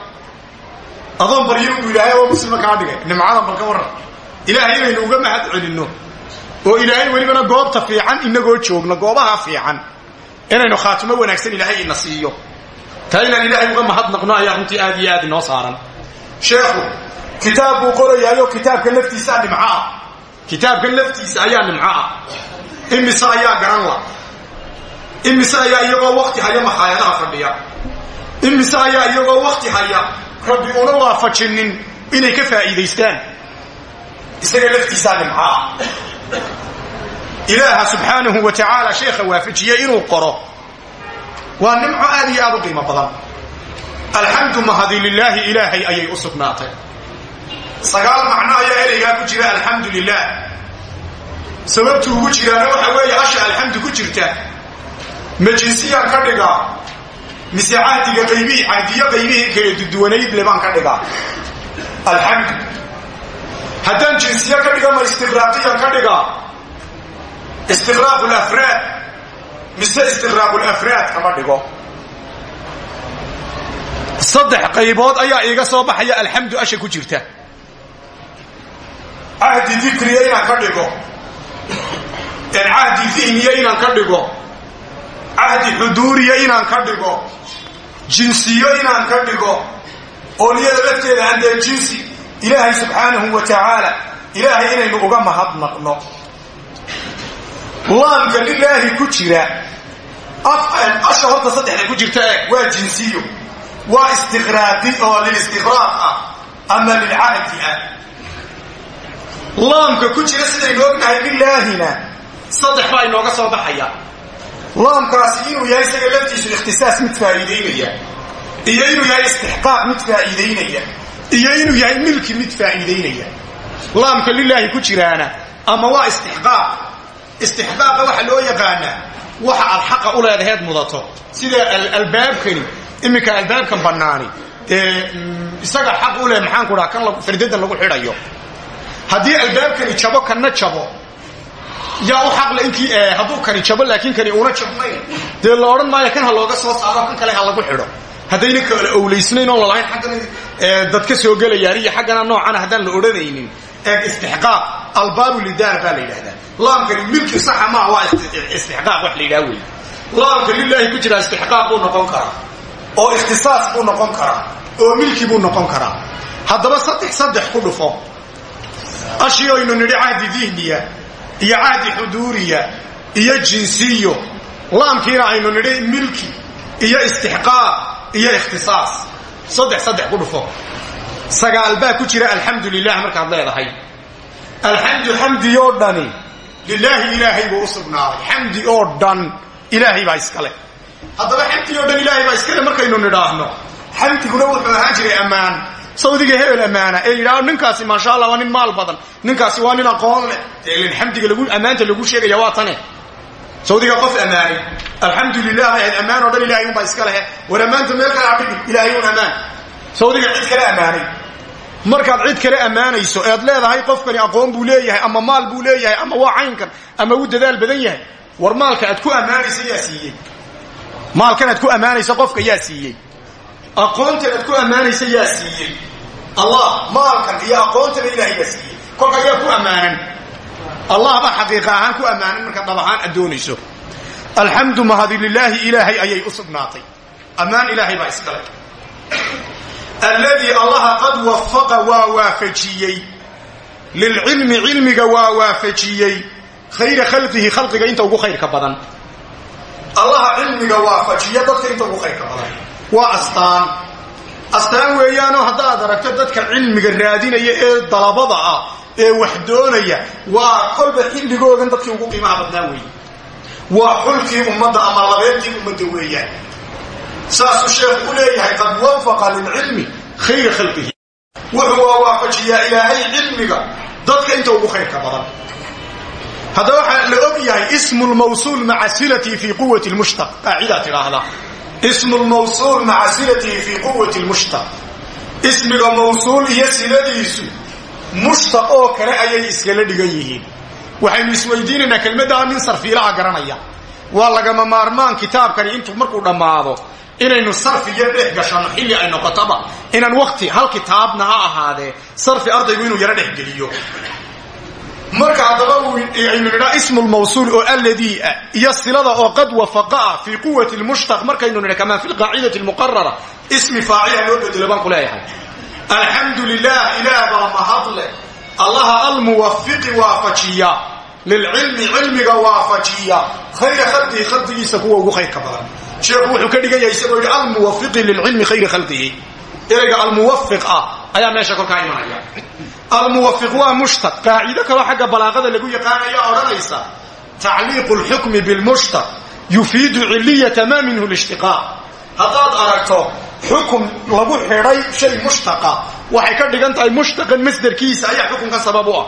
Adoon baryo uu ilaahay oo muslima kaa dhigay. Nimcadan bal ka warran. Ilaahay inaynu uga mahad celinno. Oo ilaahay welibana goobta fiican inagoo joogno goobaha fiican. Inaynu khaatimo wanaagsan ilaahay ina siiyo. Taa inaan ilaahay uga mahadnaqno ayaa runtii aad iyo aad inoo saaran. Sheekhu kitaab buu qorayaayo kitaabka laftiisaa nimco ah. Kitaabkan laftiisa ayaa nimco ah. Imise ayaa garan la imise ayaa iyagoo wakti haya makhaayadaha fadhiya. Imise ayaa iyagoo wakti haya rabbi una waafajinin inay ka faa'iidaystaan. Isaga laftiisaa nimco ah? Ilaaha subxaanahu wa tacaala sheekha waafajiye inuu qoro. Waa nimco aad iyo aad u qiimo badan. Alxamdu mahadi lilaahi ilaahay ayay u sugnaatay. Sagaal macno ayaa ereygaa ku jira alxamdu lilah sababtu ugu jiraana waxa weeye asha alxamdu ku jirta ma jinsiyaan ka dhigaa mise cahdiga qaybihii cahdiyo qaybihii kala duduwanayd le baan ka dhigaa alxamdu haddaan jinsiye ka dhiga ma istiqraaqiyan ka dhigaa istiqraaq lafraad mise istiqraaq lafraad kama dhigo? Saddex qaybood ayaa iiga soo baxaya alxamdu asha ku jirta. Cahdi dikriya inaan ka dhigo. Cahdi dihniya inaan ka dhigo cahdi xuduuriya inaan ka dhigo jinsiyo inaan ka dhigo oo niyada lafteeda haddee jinsi ilaahay subxaanahu wa tacaala ilaahay inaynu uga mahadnaqno laamka lilaahi ku jira asha horta saddexda ku jirta e waa jinsiyo. Waa istiqraaqi oo lilistiqraaq ah ama lilcahdi ah. Laamka ku jira sidaynu ognahay lilaahina saddex baa inooga soo baxaya laamkaasi inuu yahay isaga laftiisu ikhtisaas mid faa'iidaynaya iyo inuu yahay istixqaaq mid faa'iidaynaya iyo inuu yahay milki mid faa'iidaynaya. Laamka lilaahi ku jiraana ama waa istixqaaq. Istixqaaqa waxa loo yaqaanaa waxa aad xaqa u leedaheed mudato. Sida albaabkani iminka albaabkan bannaani dee isaga xaq u leh maxaan ku dhaha kan fardadan lagu xidhayo. Haddii albaabkani jabo yaa u xaqle inkii hadduu kani jabo laakiin kani una jabnayn. Dee la odhan maayo kan ha looga soo saaro kan kale ha lagu xidho. Haddayna kala owlaysnayn oon lalahayn xaggana dad ka soo gelayaan iyo xaggana noocana haddaan la odhanaynin. Ee istixqaaq albaabu lidaar baa la yidhahdaa. Laamkani milki saxa maa waa istixqaaq wax la yidhaha wey laamka lilaahi ku jira istixqaaq buu noqon karaa. Oo ikhtisaas buu noqon karaa. Oo milki buu noqon karaa. Haddaba saddex saddex ku dhufo. Ashii aynu nidhi cahdi dihniya iyo cahdi xuduuriya iyo jinsiyo. Laamkiina aynu nidhi milki iyo istixqaaq iyo ikhtisaas. Saddex saddex ku dhufo. Sagaal baa ku jira alxamdu lilah markaad leedahay. Alxamdu xamdiyoo dhani lilaahi ilaahay buu u sugnaaday. Xamdi oo dhan ilaahay baa iskale haddaba xamdi oo dhan ilaahay baa iskale markaynu nidhaahno. Xamdiguna wuxuu ahaan jiray ammaan sawdiga hebel ammaana ee yidhaahdo ninkaasi maasha allah waa nin maal badan. Ninkaasi waa nin aqoon leh. Xamdiga lagu ammaanta lagu sheegaya waa tane. Sawdiga qof ammaanay alxamdu lilah ahayd ammaan oo dhan ilahay iska lehe war meel kale adhigi ilaahay un ammaan. Sawdiga cid kale ammaanay markaad cid kale ammaanayso ead leedahay qofkani aqoon buu leeyahay ama maal buu leeyahay ama waa caynkan ama uu dadaal badan yahay war maalka aad ku ammaanaysa yaa siiyey. Maalkan aad ku ammaanaysa qofka yaa aqoontan aad ku ammaanaysa yaa siiyey. Allah maalkan iyo aqoontana ilaahay baa siiyey. Kolka yaa ku ammaanan. Allah baa xaqiiqa ku ammaanan markaad dhab ahaan aad doonayso. Alxamdu mahadi lilaahi ilaahay ayay u sugnaatay. Ammaan ilaahay baa iskale. Alladii allaha qad wafaqa waa waafajiyey. Lilcilmi cilmiga waa waafajiyey. Khayra khalqihi khalqiga inta ugu khayrka badan. Allaha cilmiga waafajiya dadka inta ugu khayrka badan waa astaan. Astaan weeyaanoo haddaad aragto dadka cilmiga raadinaya ee dalabada ah ee wax doonaya waa kolba xilligoogan dadkii ugu qiimaha badnaa weeye. Waa xulkii ummadda ama labeebtii ummadda weeyaan. Saasuu sheekhu u leeyahay qad wafaqa lilcilmi khayra khalqihi. Wuxuu waa waafajiyaa ilaahay cilmiga dadka inta ugu khayrka badan. Haddaba waxaa la og yahay ismu lmawsuul maca silatihi fi quwati lmushtaq. Qaacidaa ismu lmawsuul maca silatihi fi quwati lmushtaq. Ismiga mawsuul iyo siladiisu mushtaq oo kale ayay iskala dhigan yihiin. Waxaynu isweydiinaynaa kelmaddaa nin sarfiilaha garanaya. Waa lagama maarmaan kitaabkani intuu markuu dhammaado inaynu sarfi yar dhex gashanno xilli ay noqotaba inaan wakti hal kitaabna ha ahaadee sarfi ardaygu inuu yaro dhex geliyo marka haddaba aynu nidhaa ismu lmawsuul oo alladii ah iyo silada oo qad wafaqa ah fii quwati lmushtaq markaynu nidha kamaa fi lqaacidati lmuqarara ismi faacila loo bedelo baan ku leeyahay. Alxamdu lilah ilaah baa mahadle allaha almuwafiqi waafajiya lilcilmi cilmiga waafajiya khayra khalqihi khalqigiisa kuwa ugu khayrka badan. Sheekhu wuxuu ka dhigan yahay isagoo yidhi almuwafiqi lilcilmi khayri khalqihi. Ereyga almuwafiq ah ayaa meesha kolkaa imanaya almuwafiq waa mushtaq. Qaacido kaloo xagga balaaqada lagu yaqaanaya odhanaysa tacliiqu lxukmi bilmushtaq yufiidu ciliyata maa minhu lishtiqaaq haddaad aragto xukun lagu xidhay shay mushtaqa waxay ka dhigan tahay mushtaqan masderkiisa ayaa xukunkan sabab u ah.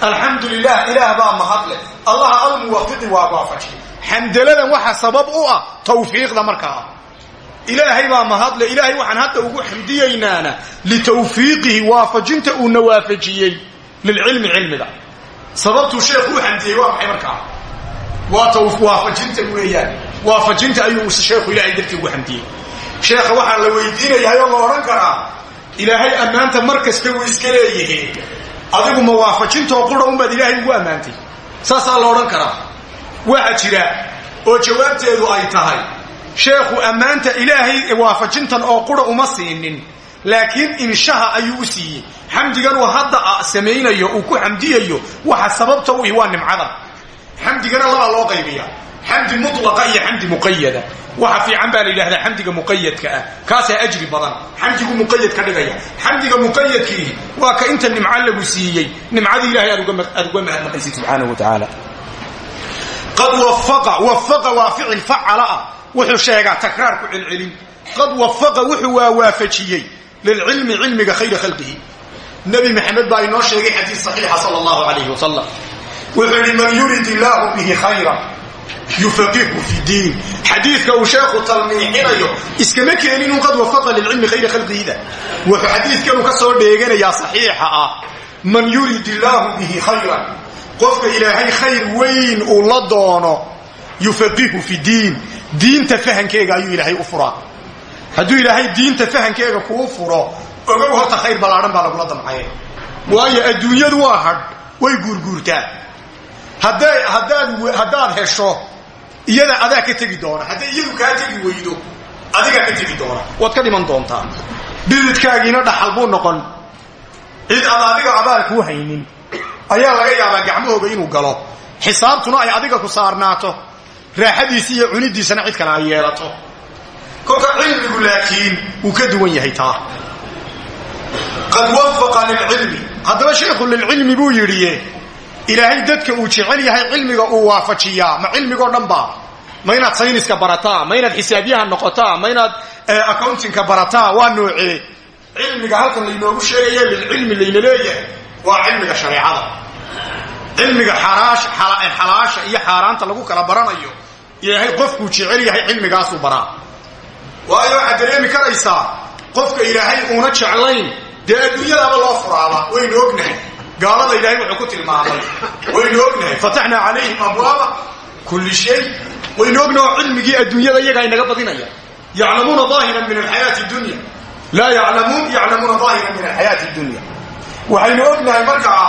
Alxamdu lilah ilaah baa mahadleh. Allaha almuwafiqi waa waafaji xamdaladan waxa sabab u ah tawfiiqda markaa ilaahay baa mahadle ilaahay waxaan hadda ugu xamdiyaynaana litawfiiqihi waafajinta uuna waafajiyey lilcilmi cilmiga. Sababtuu sheekhu u xamdiyey waa maxay markaa? Waa waafajinta weeyaan. Waafajinta ayuu sheekhu ilahay dartii ugu xamdiyey. Sheekha waxaa la weydiinayahay oo la odhan karaa ilaahay ammaanta mar kasta wuu iska leeyihiin adigu ma waafajintoo qura unbaad ilaahay ugu ammaantay. Saasaa la odhan karaa. Waxa jira oo jawaabteedu ay tahay sheekhu ammaanta ilaahay waafajintan oo qura uma siinin laakiin inshaha ayuu u siiyey. Xamdigan uu hadda samaynayo uu ku xamdiyayo waxa sababta u waa nimcada xamdigana labaa loo qaybiya xamdi mulaqa iyo xamdi muqayada waxa fiican baa la yidhahdaa xamdiga muqayadka ah. Kaasaa ajri badan. Xamdigu muqayad ka dhigaya. Xamdiga muqayadkiihi waa ka inta nimco lagu siiyey. Nimcadii ilahay aad uga mahadnaqaysid subxaanahu wa tacaala qad wafaqa wafaqa waa ficil wuxuu sheegaa takraar ku celcelin. Qad wafaqa wuxuu waa waafajiyey. Lilcilmi cilmiga khayra khalqihi. Nebi maxamed baa inoo sheegay xadiis saxiixa sala allahu alayhi wasalam wuxuu yidhi man yurid illaahu bihi khayra yufaqihu fi diin. Xadiidka uu sheekhu talmiixinayo iskama keeninun qad wafaqa lilcilmi khayra khalqihida wuxuu xadiidkanu ka soo dheeganayaa saxiixa ah man yurid illaahu bihi khayran. Qofka ilaahay khayr weyn uu la doono yufaqihu fi diin diinta fahankeega ayuu ilaahay u furaa. Hadduu ilaahay diinta fahankeega kuu furo ogow horta khayr ballaadhan baa lagula damcaya waayo adduunyadu waa hadh way guurguurtaa haddaad hesho iyada adaa ka tegi doona. Hadday iyadu kaa tegi weydo adigaa ka tegi doona. Waad ka dhiman doontaa. Bididkaagiina dhaxal buu noqon. Cid ad adiga abaal kuu haynin ayaa laga yaabaa gacmahooga inuu galo. Xisaabtuna ay adiga ku saarnaato raaxadiisi iyo cunidiisana cid kale ay yeelato. Kolka cilmigu laakiin wuu ka duwan yahay taa. Qad wafaqa lilcilmi. Haddaba sheekhu lilcilmi buu yidhi ilaahay dadka uu jecel yahay cilmiga uu waafajiyaa. Ma cilmigoo dhan ba ma inaad sayniska barataa? Ma inaad xisaabyaha noqotaa? Ma inaad accountingka barataa? Waa noocee cilmiga halkan laynoogu sheegaya lilcilmi layna leeyahay waa cilmiga shareecada. Cilmiga xalaasha iyo xaaraanta lagu kala baranayo ilaahay qofkuu jecel yahay cilmigaasuu baraa. Waayo waxaad dareemi karaysaa qofka ilaahay uuna jeclayn dee adduunyadaaba loo furaaba waynu ognahay. Gaalada ilaahay wuxuu ku tilmaamay waynu ognahay. Fataxnaa calayhim abwaaba kulli shay. Waynu ognaha oo cilmigii adduunyada iyagaa inaga badinaya yaclamuuna aahiran min alxayaati dunya. Laa yaclamuun yaclamuuna aahiran min alxayaati dunya. Waxaynu ognahay markaa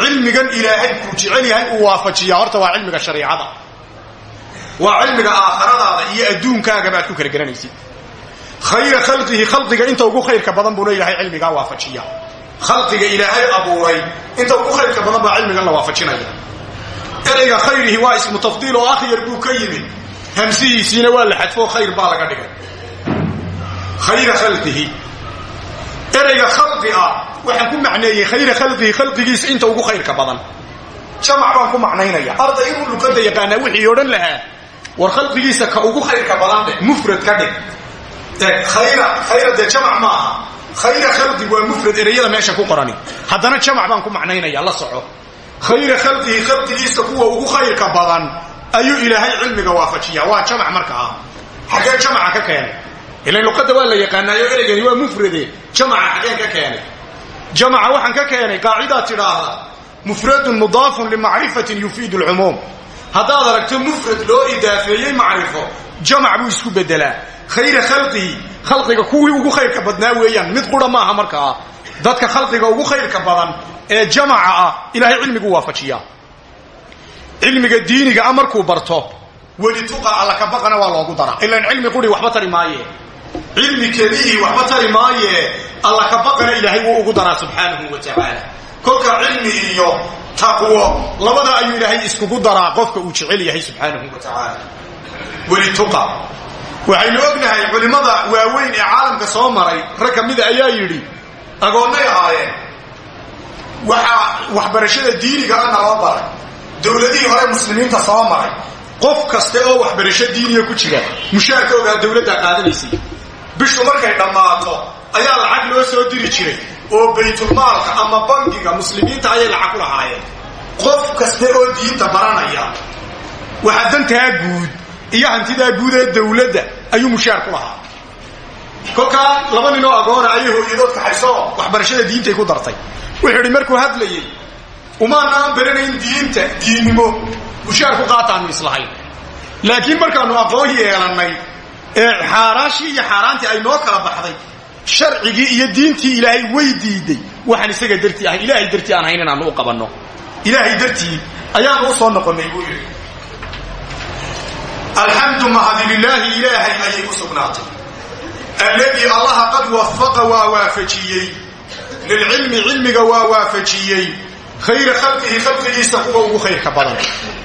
cilmigan ilaahay kuu jecel yahay uu waafajiyaa. Horta waa cilmiga shariicada waa cilmiga aakhiradaada iyo adduunkaaga baad ku kala garanaysid khayra khalqihi khalqiga inta ugu khayrka badan buuna ilaahay cilmigaa waafajiya. Khalqiga ilaahay abuuray inta ugu khayrka badan baa cilmigan la waafajinaya. Ereyga khayrihi waa ismu tafdiil oo akhyar buu ka yimid. Hamsihiisiina waa la xadfo khayr baa laga dhigay. Khayra khalqihi. Ereyga khalqi ah ku macneeyey khayra khalqihi khalqigiisa inta ugu khayrka badan. Jamac baan ku macnaynaya arday inuu luqada yaqaanaa wixii odhan lahaa war khalqigiisa ka ugu khayrka badan dheh mufrad ka dhig. Khayra khayra dee jamac ma aha khayra khalqi waa mufrad ereyada meesha ku qorani. Haddana jamac baan ku macnaynaya la soco. Khayra khalqihi khalqigiisa kuwa ugu khayrka badan ayuu ilaahay cilmiga waafajiyaa. Waa jamac marka ah. Xaggee jamaca ka keenay. Ilan luqadda waa la yaqaanaayo ereygani waa mufrade. Jamaca xaggeen ka keenay. Jamaca waxaan ka keenay qaacidaad tidhaahda mufradun mudaafun limacrifatin yufiidu lcumuum haddaad aragto mufrad loo idaafeeyey macrifo jamac buu isku bedelaa khayra khalqihi khalqiga kuwii ugu khayrka badnaa weeyaan mid qura maaha markaa dadka khalqiga ugu khayrka badan ee jamaca ah ilaahay cilmigu waafajiyaa. Cilmiga diiniga a markuu barto welituqa alla ka baqana waa loogu daraa. Ilan cilmi quri waxba tari maaye. Cilmi kelihii waxba tari maaye. Alla ka baqana ilaahay wuu ugu daraa subxaanahu wa tacaala kolka iyo taqwo. Labada ayuu ilaahay iskugu daraa qofka uu jecel yahay subxaanahu wa tacaala welituqa waxaynu ognahay culimmada waaweyn ee caalamka soo maray rag ka mida ayaa yidhi agoonnay ahaayeen waxaa waxbarashada diiniga ana loo baray. Dowladihii hore muslimiinta soo maray. Qof kaste oo waxbarasho diiniga ku jira mushaarka ogaa dowladdaa qaadanaysay. Bishu markay dhammaato ayaa lacag loo soo diri jiray oo baytulmaalka ama bangiga muslimiinta ayay lacag ku lahaayeen. Qof kaste oo diinta baranaya waxaa dantaa guud iyo hantidaa guud ee dowladda ayuu mushaar ku lahaa. Kolkaa laba nin oo agoona ayay hooyadood kaxayso waxbarashada diintay ku dartay. Wuxuu idhi markuu hadlayey umaanaan baranayn diinta diinnimo mushaar ku qaataanu islahayn laakiin markaannu aqoon yeelannay ee xaaraashii iyo xaaraantii ay noo kala baxday sharcigii iyo diintii ilaahay way diiday waxaan isaga dartii ahay ilaahay dartii aan hayn inaannu u qabanno. Ilaahay dartii ayaannu u soo noqonnay buu yidhi. Alxamdu mahadi lilaahi ilaahay ayay u sugnaatay. Alladii allaha qad wafaqa waa waafajiyey. Lilcilmi cilmiga waa waafajiyey. Khayra khalqihi khalqigiisa kuwa ugu khayrka badan.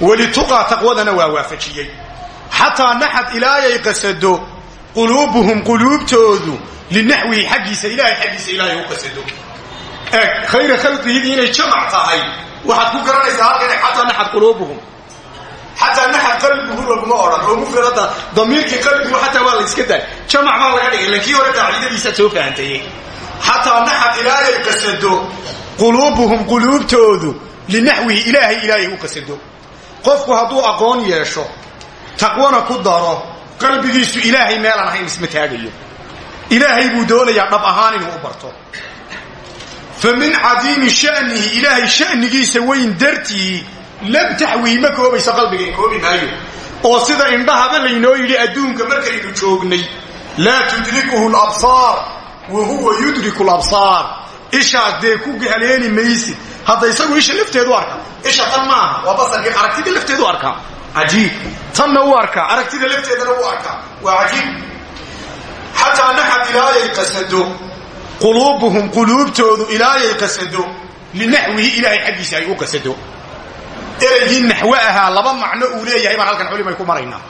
Welituqaa taqwadana waa waafajiyey. Xataa naxad ilaayay qasado quluubuhum quluubtoodu linaxwihi xaggiisa ilahay xaggiisa ilaahay u qasado eeg khayra khalqihidii inay jamac tahay waxaad ku garanaysaa halkan xataa naxad quluubuhum xataa naxad qalbigu laguma odhan oo mufradada damiirkii qalbigu xataa waa la iska daay jamac baa laga dhigay lankii hore qaacidadiisaad soo fahantaye xataa naxad ilaayay qasado quluubuhum quluubtoodu linaxwihi ilaahay ilaahay u qasado qofku hadduu aqoon yeesho taqwana ku daro qalbigiisu ilaahay meelaan ahayn isma taagayo ilaahay buu doonayaa dhab ahaan inuu u barto. Fa min cadiimi sha'nihi ilaahay sha'nigiisa weyn dartii lam taxwihi ma koobayso qalbiga koobi maayo. Oo sida indhahaba laynoo yidhi adduunka markaynu joognay laa tudrikuhu labsaar wa huwa yudriku labsaar ishaas dee ku haleeni maysid. Hadda isagu isha lafteedu arka isha tan maaha waa basarkii aragtida lafteedu arkaa. Cajiib. Tanna u arkaa aragtida lafteedana u arkaa. Waa cajiib xataa naxad ilaayay qasado. Quluubuhum quluubtoodu ilaayay qasado. Linaxwihi ilaahay xaggiisa ay u qasado. Ereygii naxwe ahaa laba macno uu leeyahay baan halkan culimay ku maraynaa.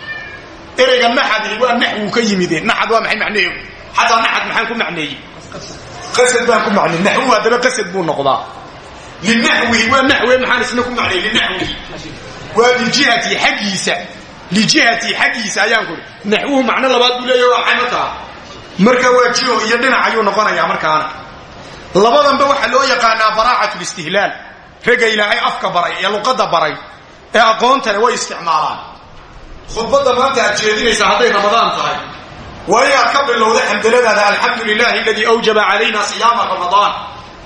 Ereyga naxadi waa naxwuu ka yimide naxad waa maxay macnaheedu xataa naxad maxaan ku macneeyey? Qasad baan ku macney naxwuu haddaba qasad buu noqdaa. Linaxwihi waa naxwe maxaan isna ku macnay linaxwihi waa lijihati xaggiisa marka waa jiho iyo dhinac ayuu noqonayaa markaana. Labadanba waxaa loo yaqaanaa baraacat listihlaal ragga ilaahay afka baray ee luqadda baray ee aqoontale way isticmaalaan. Khudbadda maanta aad jeedinaysaa hadday ramadaan tahay. Waa inaad ka bilowda xamdaladaada alxamdu lilahi aladii awjaba calayna siyaama ramadaan.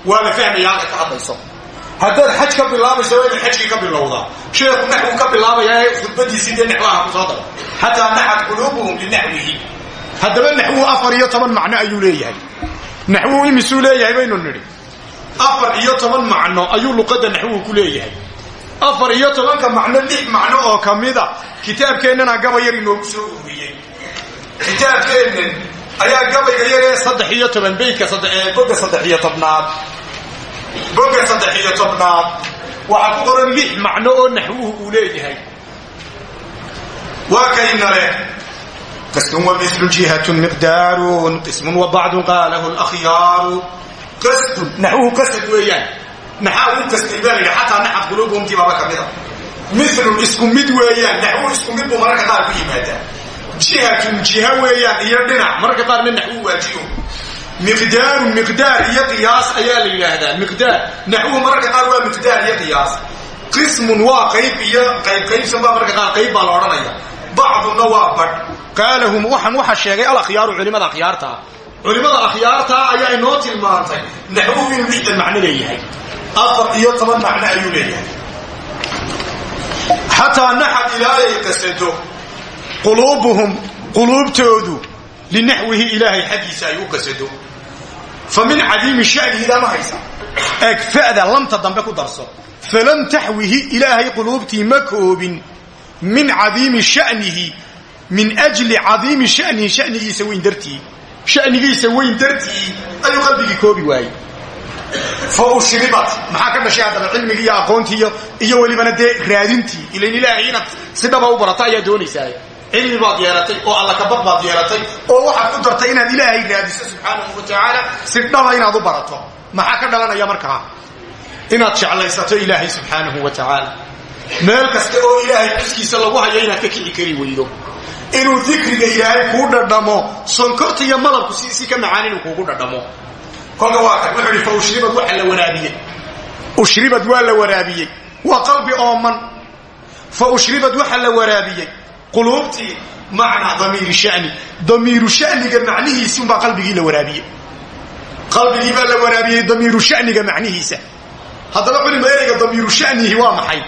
Waa la fahmaya halka ka hadlayso. Haddaad xaj ka bilaabayso waa inaad xajkii ka bilowdaa. Sheekhu naxwu ka bilaabaya khudbadiisii dee naxwaha ku soo daro xataa naxat quluubuhum linaxwihi haddaba naxwuhu afar iyo toban macno ayuu leeyahay. Naxwuhu imisuu leeyahay baynu nidhi. Afar iyo toban macno ayuu luqadda naxwuhu ku leeyahay. Afar iyo tobanka macno lix macno oo ka mida kitaabkeennana gaba yar inoogu soo ururiyey. Kitaabkeennan ayaa gabayga yaree saddex iyo toban beydka boga saddex iyo tobnaad. Boga saddex iyo waxaa ku qoran lix macno oo naxwuhu uu leeyahay. Waa kayna leh qism wamislu jihatun miqdaarun qismun wabacdun qaalahu lakhyaaru qasdun naxwuhu qasad weeyaan. Maxaa uu qastay baa layidhi xataa naxad quluubuhumtii baaba ka mida. Milun isku mid weeyaan naxwuhu isku mid buu mararka qaar ku yimaadaa. Jihatun jiha weeyaan iyo dhinac mararka qaarna naxwuhu waa jiho miqdaarun miqdaar iyo qiyaas ayaa la yidhaahdaa. Miqdaar naxwuhu mararka qaar waa miqdaar iyo qiyaas. Qismun waa qayb iyo qayb qaybsan baa mararka qaar qayb baa la odhanaya bacduna waa badh qaalahum waxaan waxa sheegay alakhyaaru culimada akhyaartaa culimada akhyaartaa ayaa inoo tilmaantay. Naxwuhu inuu lixdan macno leeyahay. Afar iyo toban macno ayuu leeyahay. Xataa naxad ilaahay qasado quluubuhum quluubtoodu linaxwihi ilaahay xaggiisa ay u qasado fa min cadiimi shanihidaa ma haysa. Eeg fa'da lamta dambe ku darso. Falam taxwihi ilaahay quluubtii ma koobin. Min cadiimi shanihi min ajli cadiimi shanihi shanigiisa weyn dartii. Shanigiisa weyn dartii ayuu qalbigii koobi waayey. Fa ushribat maxaa ka dhashay haddaba cilmigii iyo aqoontii iyo welibana dee raadintii. Ilan ilaahay inaad si dhaba u barato ayaa doonaysaa cilmi baad yeelatay oo alla kabad baad yeelatay oo waxaad u dartay inaad ilaahay raadiso subxaanahu wa tacaala. Si dhaba inaad u barato. Maxaa ka dhalanaya markaa? Inaad jeclaysato ilaahay subxaanahu wa kasta oo ilaahay lagu hayo inaad ka weydo inuu dikriga ilaahay kuu dhadhamo sonkorta iyo malabku si si ka macaan inuu kuugu dhadhamo. Kolka waa kan wuxuu ihi fa ushribad la waraabiyey. Ushribad waa la waraabiyey. Waa qalbi ooman. Fa ushribad waxa la waraabiyey. Quluubtii macnaa damiiri shani. Damiiru shaniga macnihiisi unbaa qalbigii la waraabiyey. Qalbigii baa la waraabiyey damiiru shaniga macnihiisa. Haddaba culima ereyga damiiru shanihi waa maxay?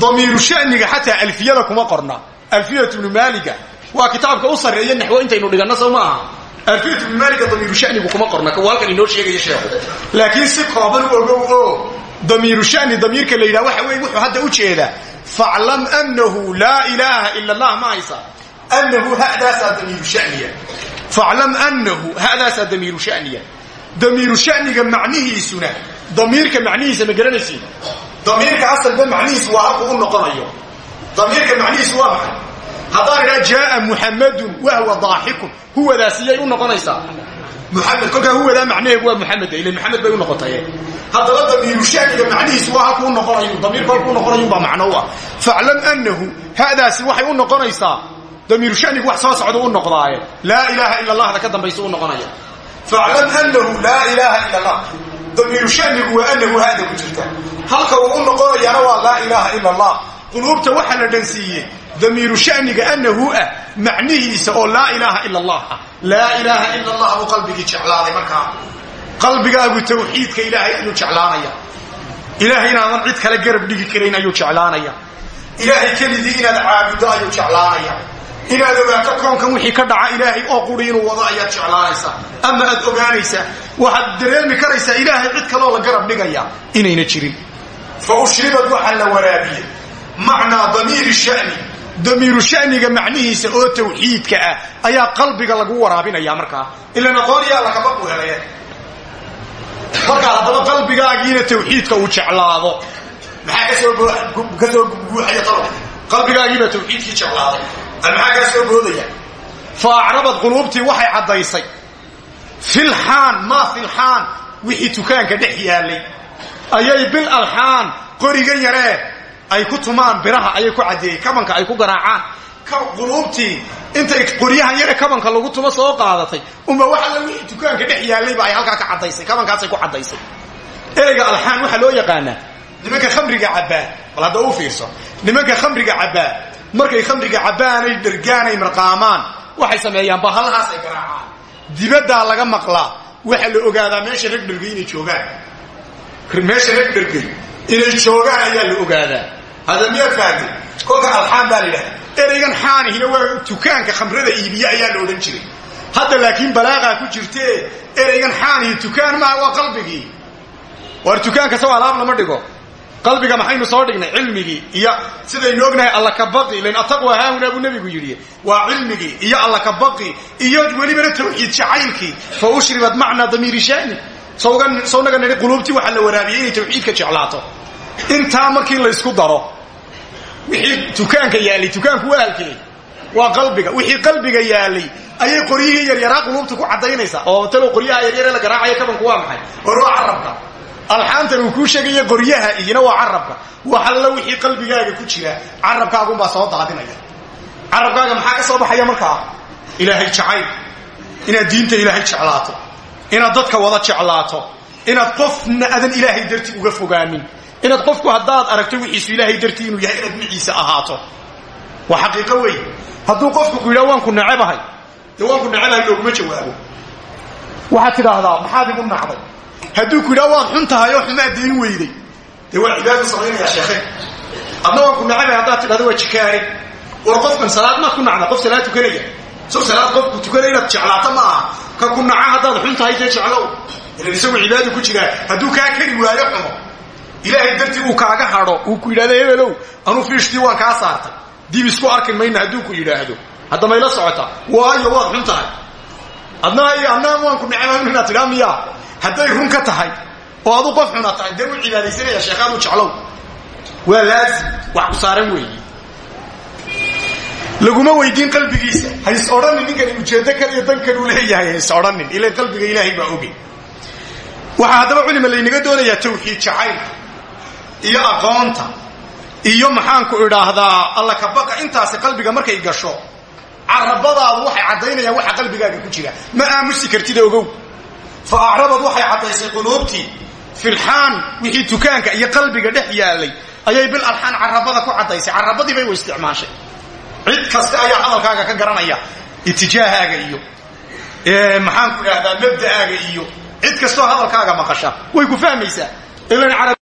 Damiiru shaniga xataa alfiyada kuma qorna alfiyat bnu maaliga waa kitaabka u sarreeya naxwo intaynu dhiganno sow ma aha. Alfiyat bnu maaliga damiiru shanigu kuma qorna kuwa halkan inoo sheegaya sheekhu. Laakiin si kooban u ogow oo damiiru shani damiirka la yidhaha waxa weye wuxuu hadda u jeedaa faclam anahu laa ilaaha ila allah ma haysa. Anahu hadaasaa damiiru shaniya. Faclam anahu hadaasaa damiiru shaniya. Damiiru shaniga macnihiisuna damiirka macnihiisa ma garanaysiin. Damiirka asalba macnihiisu waa halku u noqonayo damiirka macnihiisu waa maxay? Haddaan idhaa jaaa muxamadun wahwa daaxikun huwadaasiyay u noqonaysaa? Muxamed kolkaa huwadaa macnaheegu waa muxameda ila maxamed bay u noqotaye haddaba damiiru shaniga macnihiisu waa halku u noqonayo damiirku halku u noqonayunbaa macno u ah faclam anahu hadaasi waxay u noqonaysaa damiiru shanigu wax soo socda u noqdaaye. Laa ilaaha ila allahda ka dambaysa u noqonaya. Faclam anahu laa ilaaha ila allah. Damiiru shanigu waa anahu hada ku jirta quluubta waxaa la dhansiiyey damiiru shaniga anahu ah macnihiisa oo laa ilaaha ila allah ah. Laa ilaaha ila allah buu qalbigii jeclaaday markaa. Qalbigaagu tawxiidka ilaahay ayuu jeclaanaya. Ilaahay inaadan cid kale garab dhigi karayn ayuu jeclaanaya. Ilaahay keligii inaad caabudo ayuu jeclaanaya. Inaad ogaato koonkan wixii ka dhaca ilaahay oo quri inuu wado ayaad jeclaanaysaa ama aad ogaanaysaa waxaad dareemi karaysaa ilaahay cid kaloo la garab dhigaya. Inayna jirin. Fa ushribad waxaa la waraabiyey macnaa damiiri shani. Damiiru shaniga macnihiisa oo tawxiidka ah ayaa qalbiga lagu waraabinaya markaa ilan aqooniyaa lakaba u helaya markaa haddaba qalbigaagiina tawxiidka uu jeclaado. Maxaa ka soo ka soo guuxaya qalb? Qalbigaagiibaa tawxiidkii jeclaaday maxaa kaa soo boodaya? Fa acrabad quluubtii waxay caddaysay. Filxaan maa filxaan wixii tukaanka dhex yaalay. Ayay bil alxaan qorigan yaree ay ku tumaan biraha ayay ku caddeeyey kabanka ay ku garaacaan. Quluubtii intay qoryahan yare kabanka lagu tumo soo qaadatay. Unba wax alla wixii dukaanka dhex yaallayba ay halkaa ka caddaysay kabankaasay ku caddaysay. Ereyga alxaan waxaa loo yaqaanaa nimanka khamriga cabbaa bal hadda fiirso nimanka khamriga cabbaa markay khamriga cabbaanay dhergaanay marqaamaan waxay sameeyaan bahalahaas ay garaacaan. Dibaddaa laga maqlaa waxaa la ogaadaa meesha rag dhergay inay joogaan. Meesha rag dhergay inay joogaan ayaa la ogaadaa hada miyaa fahamtay kolka alxaan baa la yidhahda ereygan xaanihina waa dukaanka khamrada iibiye ayaa la odhan jiray hadda laakiin balaaqaa ku jirtee ereygan xaanihi dukaan maaha waa qalbigii waar dukaanka saw alaab lama dhigo qalbiga maxaynu soo dhignay cilmigii iyo sidaynu ognahay alla ka baqi lan ataqwa haahunaa buu nebigu yidhi waa cilmigii iyo alla ka baqi iyo welibana tawxiid jacaylkii fa ushribat macnaa damiiri shani sawnaga nidhi quluubtii waxaa la waraabiyey wixii dukaanka yaalay dukaanku waa halkee waa qalbiga. Wixii qalbiga yaalay ayay qoryihii yaryaraa quluubta ku caddaynaysaa. Oo talow qoryaha yaryare la garaacaya kabanku waa maxay? War waa carabka. Alxaantan uu kuu sheegaya qoryaha iyona waa carabka. Wax alla wixii qalbigaaga ku jira carabkaagunbaa soo daadinaya. Carabkaaga maxaa ka soo baxaya markaa? Ilaahay jacayl inaad diinta ilaahay jeclaato. Inaad dadka wada jeclaato. Inaad qofna adan ilaahay darti uga fogaanin inaad qofku haddaad aragto wixiisu ilaahay dartii inuu yahay inaad miciisa ahaato. Waa xaqiiqo wey hadduu qofku ku yidhaha waan ku necebahay waan ku necebahay looguma jawaabo. Waxaad tidhaahdaa maxaad igu nacday. Hadduu ku yidhaha waad xun oo xumaad dayn weyday. Dee waa cibaadu samaynayaa sheekhe. Adna waan ku necebahay haddaad tidhahdo waa jikaare war qofkan salaad maad ku nacda qof salaad tukanaya. So salaad qofku tukanaya inaad jeclaato ma ka ku naca haddaad xun tahay ilan isagu cibaadu ku jiraa hadduu kaa kari waayo xumo ilaahay dartii uu kaaga hadho uu ku yidhahdo hebelow anuu fiishtii waan kaa saartay. Dib isku arki mayno hadduu ku yidhaahdo. Hadda mayla socota. Waayo waad xun tahay. Adna adna waan ku necebaa inaad tidhaa run ka tahay oo adu qof xuna tahay dee u cibaadaysanaya sheekhaadu jeclow. Waa laazim wax ku saaran weeye laguma weydiin qalbigiisa. Hays odhanin ninkani ujeeddo kale iyo dan kaluu leeyahay hays odhanin. Ila qalbiga ilaahay baa oge. Waxaa haddaba culima laynaga doonayaa tawxiid jacaylka iyo aqoonta iyo maxaanku idhaahdaa alla kabaqa intaasi qalbiga markay gasho carabadaadu waxay caddaynayaan waxa qalbigaaga ku jira. Ma aamusi kartida ogow. Fa acrabad waxay caddaysay quluubtii filxaan wixii dukaanka iyo qalbiga dhex yaalay ayay bil alxaan carabada ku caddaysay. Carabadii bay u cid kasta ayaa hadalkaaga ka garanaya itijaahaaga iyo maxaanku idhaahdaa mabda'aaga iyo cid kastoo hadalkaaga maqasha way ku fahmaysaa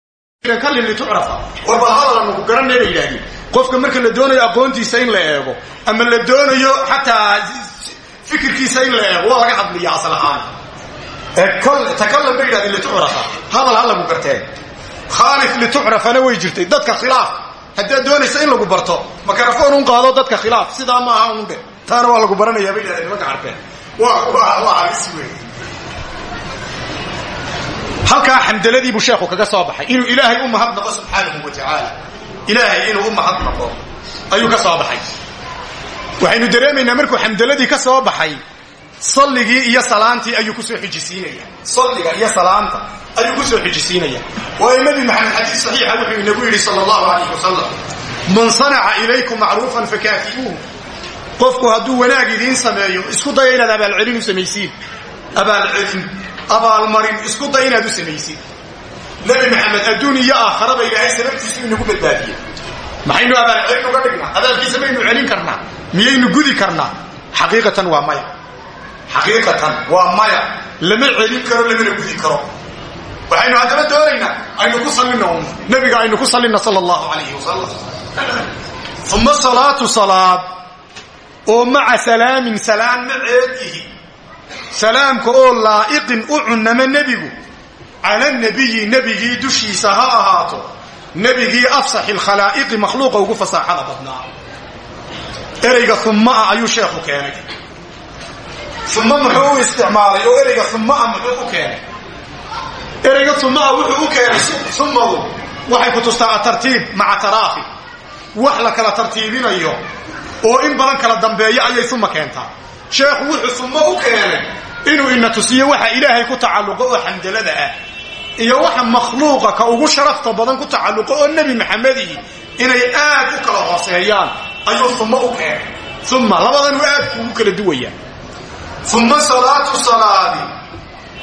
war bal hadalanu ku garanay bay yidhahdeen qofka marka la doonayo aqoontiisa in la eego ama la doonayo xataa fikirkiisa in la eego waa laga hadliya asal ahaan. Takalam bay yidhahdeen litucrafa hadal ha lagu garteen khaalif litucrafana way jirtay. Dadka khilaaf haddaad doonaysa in lagu barto makarafoon un qaado dadka khilaaf. Sidaa ma aha un dhe taana waa lagu baranayaa bay yidhahdeen nimanka carkeen waa halis wey halkaa xamdaladii buu sheekhu kaga soo baxay. Inuu ilaahay u mahadnaqo subxaanahu wa tacaala. Ilaahay inuu u mahadnaqo ayuu ka soo baxay. Waxaynu dareemaynaa markuu xamdaladii ka soo baxay salligii iyo salaantii ayuu ku soo xijisiinaya. Salliga iyo salaanta ayuu ku soo xijisiinaya. Waayo nebi maxamed xadiis saxiixa wuxuu inagu yidhi sala allahu alayh wasalam man sanaca ilaykum macruufan fakaafi'uuhu. Qofku hadduu wanaag idiin sameeyo isku daya inaad abaalcelin u samaysiin. Abaalcelin abaalmarin isku day inaad u samaysid. Nebi maxamed adduun iyo aakharaba ilaahay sababtiisu inagu badbaadiyey. Maxaynu abaalcelin uga dhignaa? Abaalkiisa maynu celin karnaa? Miyaynu gudi karnaa? Xaqiiqatan waa maya. Xaqiiqatan waa maya. Lama celin karo lamana gudi karo. Waxaynu haddaba doonaynaa aynu ku sallino un nebiga aynu ku sallina sala allahu alayhi wasalam uma salaatu salaad oo maca salaamin salaam maceedihi salaamka oo laa'iqin u cunnama nebigu. Cala nabiyi nebigii dushiisa ha ahaato. Nebigii afsaxi lkhalaa'iqi makhluuqa ugu fasaaxada badnaa. Ereyga ummaa ayuu sheekhu keenay. Uma muxuu u isticmaalay oo ereyga ummaa muxuu u keenay. Ereyga umaa wuxuu u keenay umadu waxay ku tustaa atartiib maca taraafi. Wax la kala tartiibinayo oo in badan kala dambeeyo ayay uma keentaa sheekhu wuxuu uma u keenay inuu ina tusiyo waxa ilaahay ku tacalluqo oo xamdalada ah iyo waxa makhluuqa ka ugu sharafta badan ku tacalluqo oo nebi maxamedihi inay aad u kala hooseeyaan ayuu uma u keenay. Uma labadan u aad kuugu kala duwayaan uma salaatu salaadi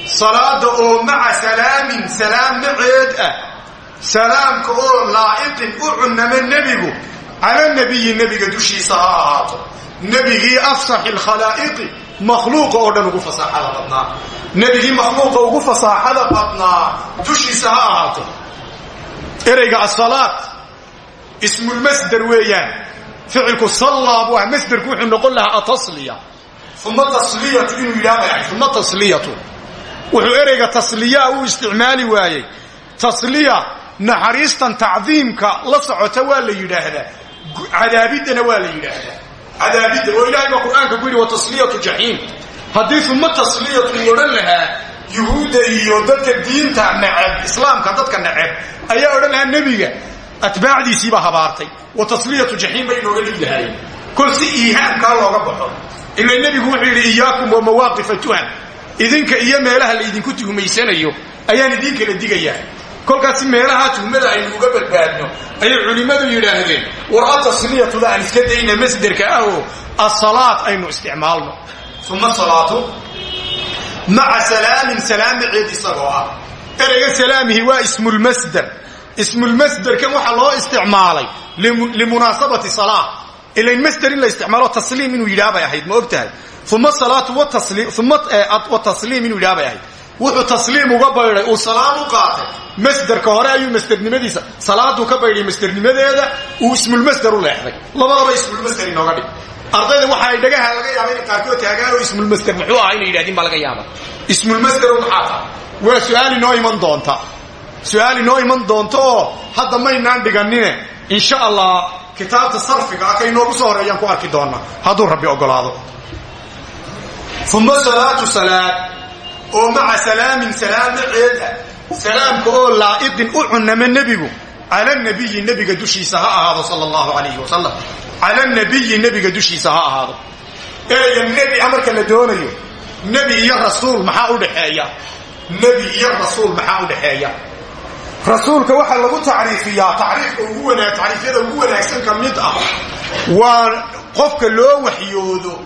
salaada oo maca salaamin salaam maceed ah salaamka oo laa'iqin u cunnama nebigu cala nebiga dushiisa ha ahaato nebigii afsaxi lkhalaa'iqi makhluuqa oo dhan ugu fasaaxada badnaa. Nebigii makhluuqa ugu fasaaxada badnaa dushiisa ha ahaato. Ereyga asalaat ismulmasder weeyaan. Ficilku sallaa buu ah masderku wuxuu noqon lahaa atasliya. Uma tasliyatu inuu yidhaha yahay uma tasliyatu. Wuxuu ereyga tasliyaa u isticmaali waayey. Tasliya naxariistan tacdiimka la socota waa la yidhaahdaa. Cadaabiddana waa la yidhaahdaa cadaabidda oo ilahay baa qur'aanka ku yidhi wa tasliyatu jaxiim haddii uma tasliyatu uu odhan lahaa yuhuudda iyo dadka diinta neceb islaamka dadka neceb ayaa odhan lahaa nebiga atbaacdiisiibaa habaartay. Wa tasliyatu jaxiim bay inooga dhigi lahaayeen kol si iihaamkaa looga baxo. Ila nebigu wuxuu yidhi iyaakum wa mawaaqifa tuham idinka iyo meelaha laydinku tuhmaysanayo ayaan idin kala digayaa kolkaasi meelahaa tuhmada aynu uga badbaadno ayay culimmadu yidhaahdeen war atasliyatuda aan iska dayna masderka ah oo asalaat aynu isticmaalno. Uma salaatu maca salaamin salaam maceed isagoo ah. Ereyga salaamihi waa ismulmasder ismulmasderkan waxaa loo isticmaalay limunaasabati salaa ilayn masder la isticmaalo tasliim inuu yidhaha bay ahayd ma og tahay uma salaatu uma watasliim inuu yidhaha bay ahayd wuxuu tasliim uga baydhay uu salaam u qaatay. Masderka hore ayuu masdernimadiisa salaaduu ka baydhay masdernimadeeda uu ismulmasder u leexday. Labadaba ismulmasder inooga dhig. Ardayda waxa ay dhagaha laga yaaba inay qaarkood taagaan oo ismulmasder muxuu ahaa inay yidhahdin baa laga yaaba ismulmasder maxaa tahay? Waa su'aal inoo iman doonta. Su'aal iman doonta oo hadda maynaan dhiganine insha allah kitaabta sarfiga ah ka inoogu soo horeeyaan ku arki doona hadduu rabbi ogolaado uma salaatu salaad oo maca salaamin salaam maceed ah salaamka oo laa'iqin u cunama nebigu. Cala nabiyi nebiga dushiisa ha ahaado sala allahu alayhi wasalam cala nabiyi nebiga dushiisa ha ahaado. Ereyga nebi a marka la doonayo nebi iyo rasuul maxaa udhaxeeya nebi iyo rasuul maxaa udhaxeeya rasuulka waxaa lagu tacriifiyaa tacriifka ugu wanaag tacriifyada ugu wanaagsan ka mid ah. Waa qofka loo waxyoodo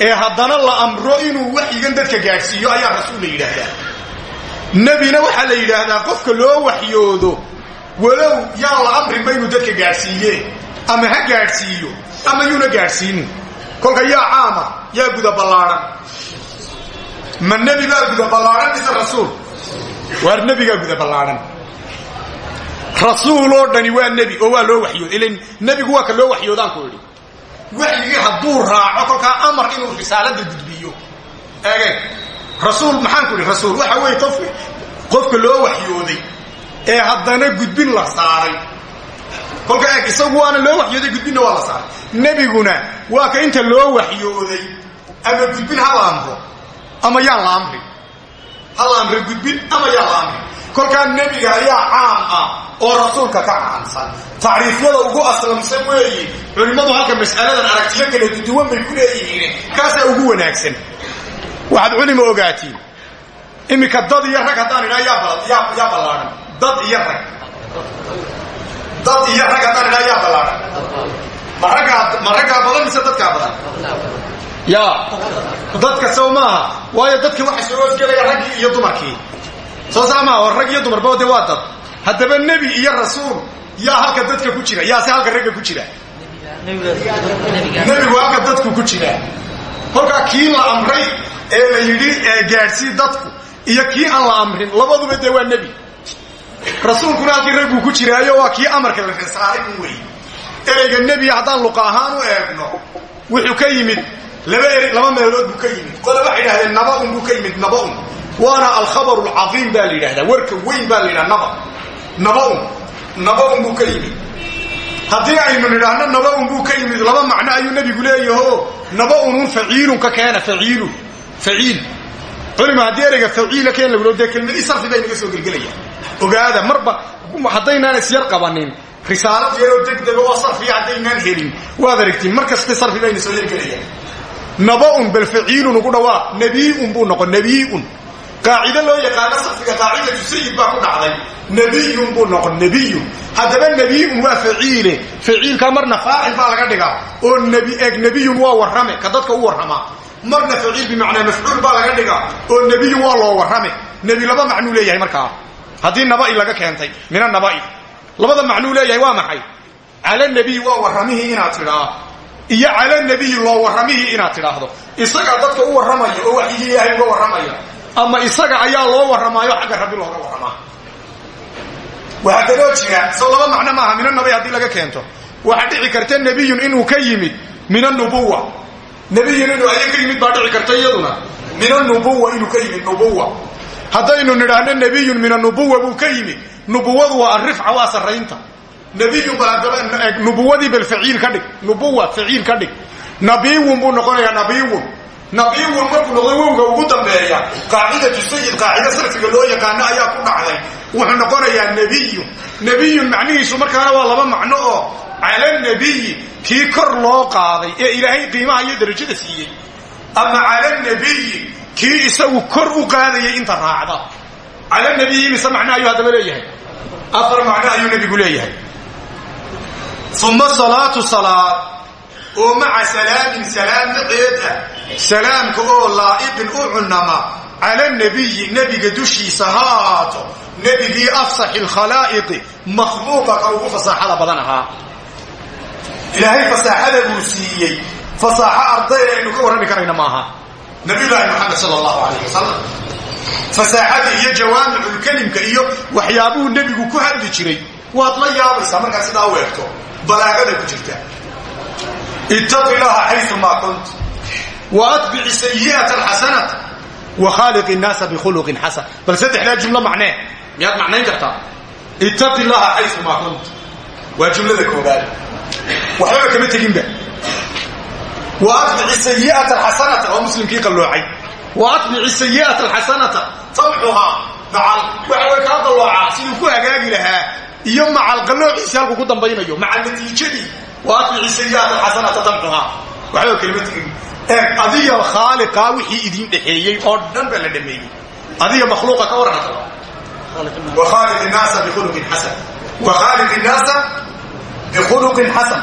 ee haddana la amro inuu waxyigan dadka gaadhsiiyo ayaa rasuul la yidhaahdaa. Nebina waxaa la yidhaahdaa qofka loo waxyoodo walow yaan la amrinba inuu dadka gaadhsiiye ama ha gaadhsiiyo ama yuuna gaadhsiinin. Kolka yaa caama yaa guda ballaadhan ma nebi baa guda ballaadhan mise rasuul? Waar nebigaa guda ballaadhan rasuul oo dhani waa nebi oo waa loo waxyooda ilan nebigu waa ka loo waxyoodaan ku idhi waxyigii hadduu raaco kolkaa amar inuu risaalada gudbiyo. Eege rasuul maxaan rasuul waxa weeye qof qofka loo waxyooday ee haddana gudbin la saaray. Kolka eeg isagu waana loo waxyooday gudbinna waa la saaray. Waa ka inta loo waxyooday ama gudbin ha la amro ama yaan la amrin ha la amre gudbin ama yaan la kolkaa nebiga ayaa caam ah oo rasuulka ka caamsan. Tacriifyada ugu aslamsan weeyi culimmadu halka mas'aladan aragtiyo kala duwan bay ku leeyihiin. Kaasaa ugu wanaagsan. Waxaad culima ogaatiin. Iminka dad iyo rag haddaan idhaa yaa ballaadhan dad iyo rag. Dad iyo rag haddaan idhaa yaa raggaa ma raggaa badan mise dadkaa badan? Ya dadka sow maaha. Waayo dadkii waxa soo hoosgelaya raggii iyo dumarkii soo saa maaha oo rag iyo dumarba de waa dad. Haddaba nebi iyo rasuul yaa halka dadka ku jira yaa se halka ragga ku jira? Nebigu halka dadku ku jira. Kolkaa kii la amray ee la yidhi gaadhsii dadku iyo kii aan la amrin labaduba dee waa nebi. Rasuulkuna halkii ragguu ku jiraayo waa kii amarka la risaalay un wey ereyga nebiya haddaan luqa ahaan u eegno wuxuu ka yimid laba laba meelood buu ka yimid. Qole waxay yidhahdeen naba-un buu ka yimid naba-un waana alkhabaru alcadiim baa la yidhahdaa. Warka weyn baa la yidhaha naba. Naba-un naba-un buu ka yimid. Haddii aynu nidhaahno naba-un buu ka yimid laba macno ayuu nebigu leeyaho naba-unun faciilun ka keena faciilun faciil. Culima haddii ereyga faciila keen lagulo dee kelmadii sarfi bay naga soo gelgelaya ogaada marba haddaynaan isyar qabanin. Risaalad yaroo degdega oo sarfiya haddaynaan helin. Waad aragtiin mar kasta sarfi bayna soo yergelayaan naba-un bal faciilun ugu dhawaaq nebiiun buu noqon nebiiun qaacido loo yaqaano sarfiga qaacidatu sayid baa ku dhacday. Nebiyun buu noqon nebiyun. Haddaba nebiyun waa faciile. Faciilka marna faacil baa laga dhigaa. Oo eeg nebiyun waa warrame ka dadka u warramaa marna faciil bimacnaa mafcuul baa laga dhigaa. Oo nebiyun waa loo warrame. Nebi laba macnuu leeyahay markaa. Haddii naba'i laga keentay mina naba'i labada macnuu leeyahay waa maxay? Cala nebiy waa warramihii inaad tidhaa iyo cala nebiyi loo warramihii inaad tidhaahdo. Isagaa dadka u warramaya oo waxyigii ilaahay uga warramaya ama isaga ayaa loo warramaayo xagga rabbi looga warramaa. Waxaa kaloo jira soo laba macno maaha mina nabay haddii laga keento. Waxaa dhici karta nebiyun inuu ka yimid min anubuwa nebiyun inuu aya ka yimid baa karta iyaduna. Min anubuwa inuu ka yimid nubuwa. Haddaynu nidhaahno nebiyun min anubuwa buu ka yimid nubuwadu waa arifca waa sarraynta haddaba nubuwadii bal faciil ka dhig nubuwa faciil ka dhig. Nabiwun buu noqonayaa nabiwun nabiwun markuu noqday wowga ugu dambeeya. Qaacidatu sayid qaacida sarfiga loo yaqaano ayaa ku dhacday. Wuxuu noqonayaa nebiyun nebiyun macnihiisu markaana waa laba macno oo cala nebiyi kii kor loo qaaday ee ilaahay qiimaha iyo darajada siiyey. Ama cala nebiyi kii isagu kor u qaadayay inta raacda. Cala nebiyi mise macno ayuu haddaba leeyahay? Afar macno ayuu nebigu leeyahay. Uma salaatu oo maca salaamin salaam maceed ah salaamka oo laa'iqin u cunama cala nebiyi nebiga dushiisa ha ahaato nebigii afsaxi lkhalaa'iqi makhluuqa ka ugu fasaaxada badan ahaa. Ilaahay fasaaxada buu siiyey. Fasaaxo ardaya aynu ka warrami karayna maaha. Nabiyullaahi moxamed sala allahu alayh wasalam fasaaxada iyo jawaamiculkelimka iyo waxyaabuhu nebigu ku hadli jiray. Waad la yaabaysaa markaad sidaa u eegto. Balaagada ku jirta ittaqi laha xayu maa kunt wa atbici sayi'ata alxasanata wa khaaliq innaasa bikhuluqin xasan bal saddexdaa jumlo macnee miyaad macnayn kartaa ittaqi laha xayu maa kunt waa jumlada koobaad waxbaba kama teginba wa atbici sayi'ata alxasanata waa muslimkii qalloocay wa atbici sayi'ata alxasanata tamxuhaa macal waxa way kaa qalloocaa siduu ku hagaagi lahaa iyo macal qalloociisi halku ku dambaynayo macal natiijadii wa atbici sayi'ata alxasanata tamxuhaa waxbaba kelima tegin eeg adiga khaaliqaa wixii idin dhexeeyey oo dhan baa la dhameeyey. Adiga makhluuqa ka warranta wa khaaliq innaasa bikhuluqin xasan. Wa khaaliq innaasa bikhuluqin xasan.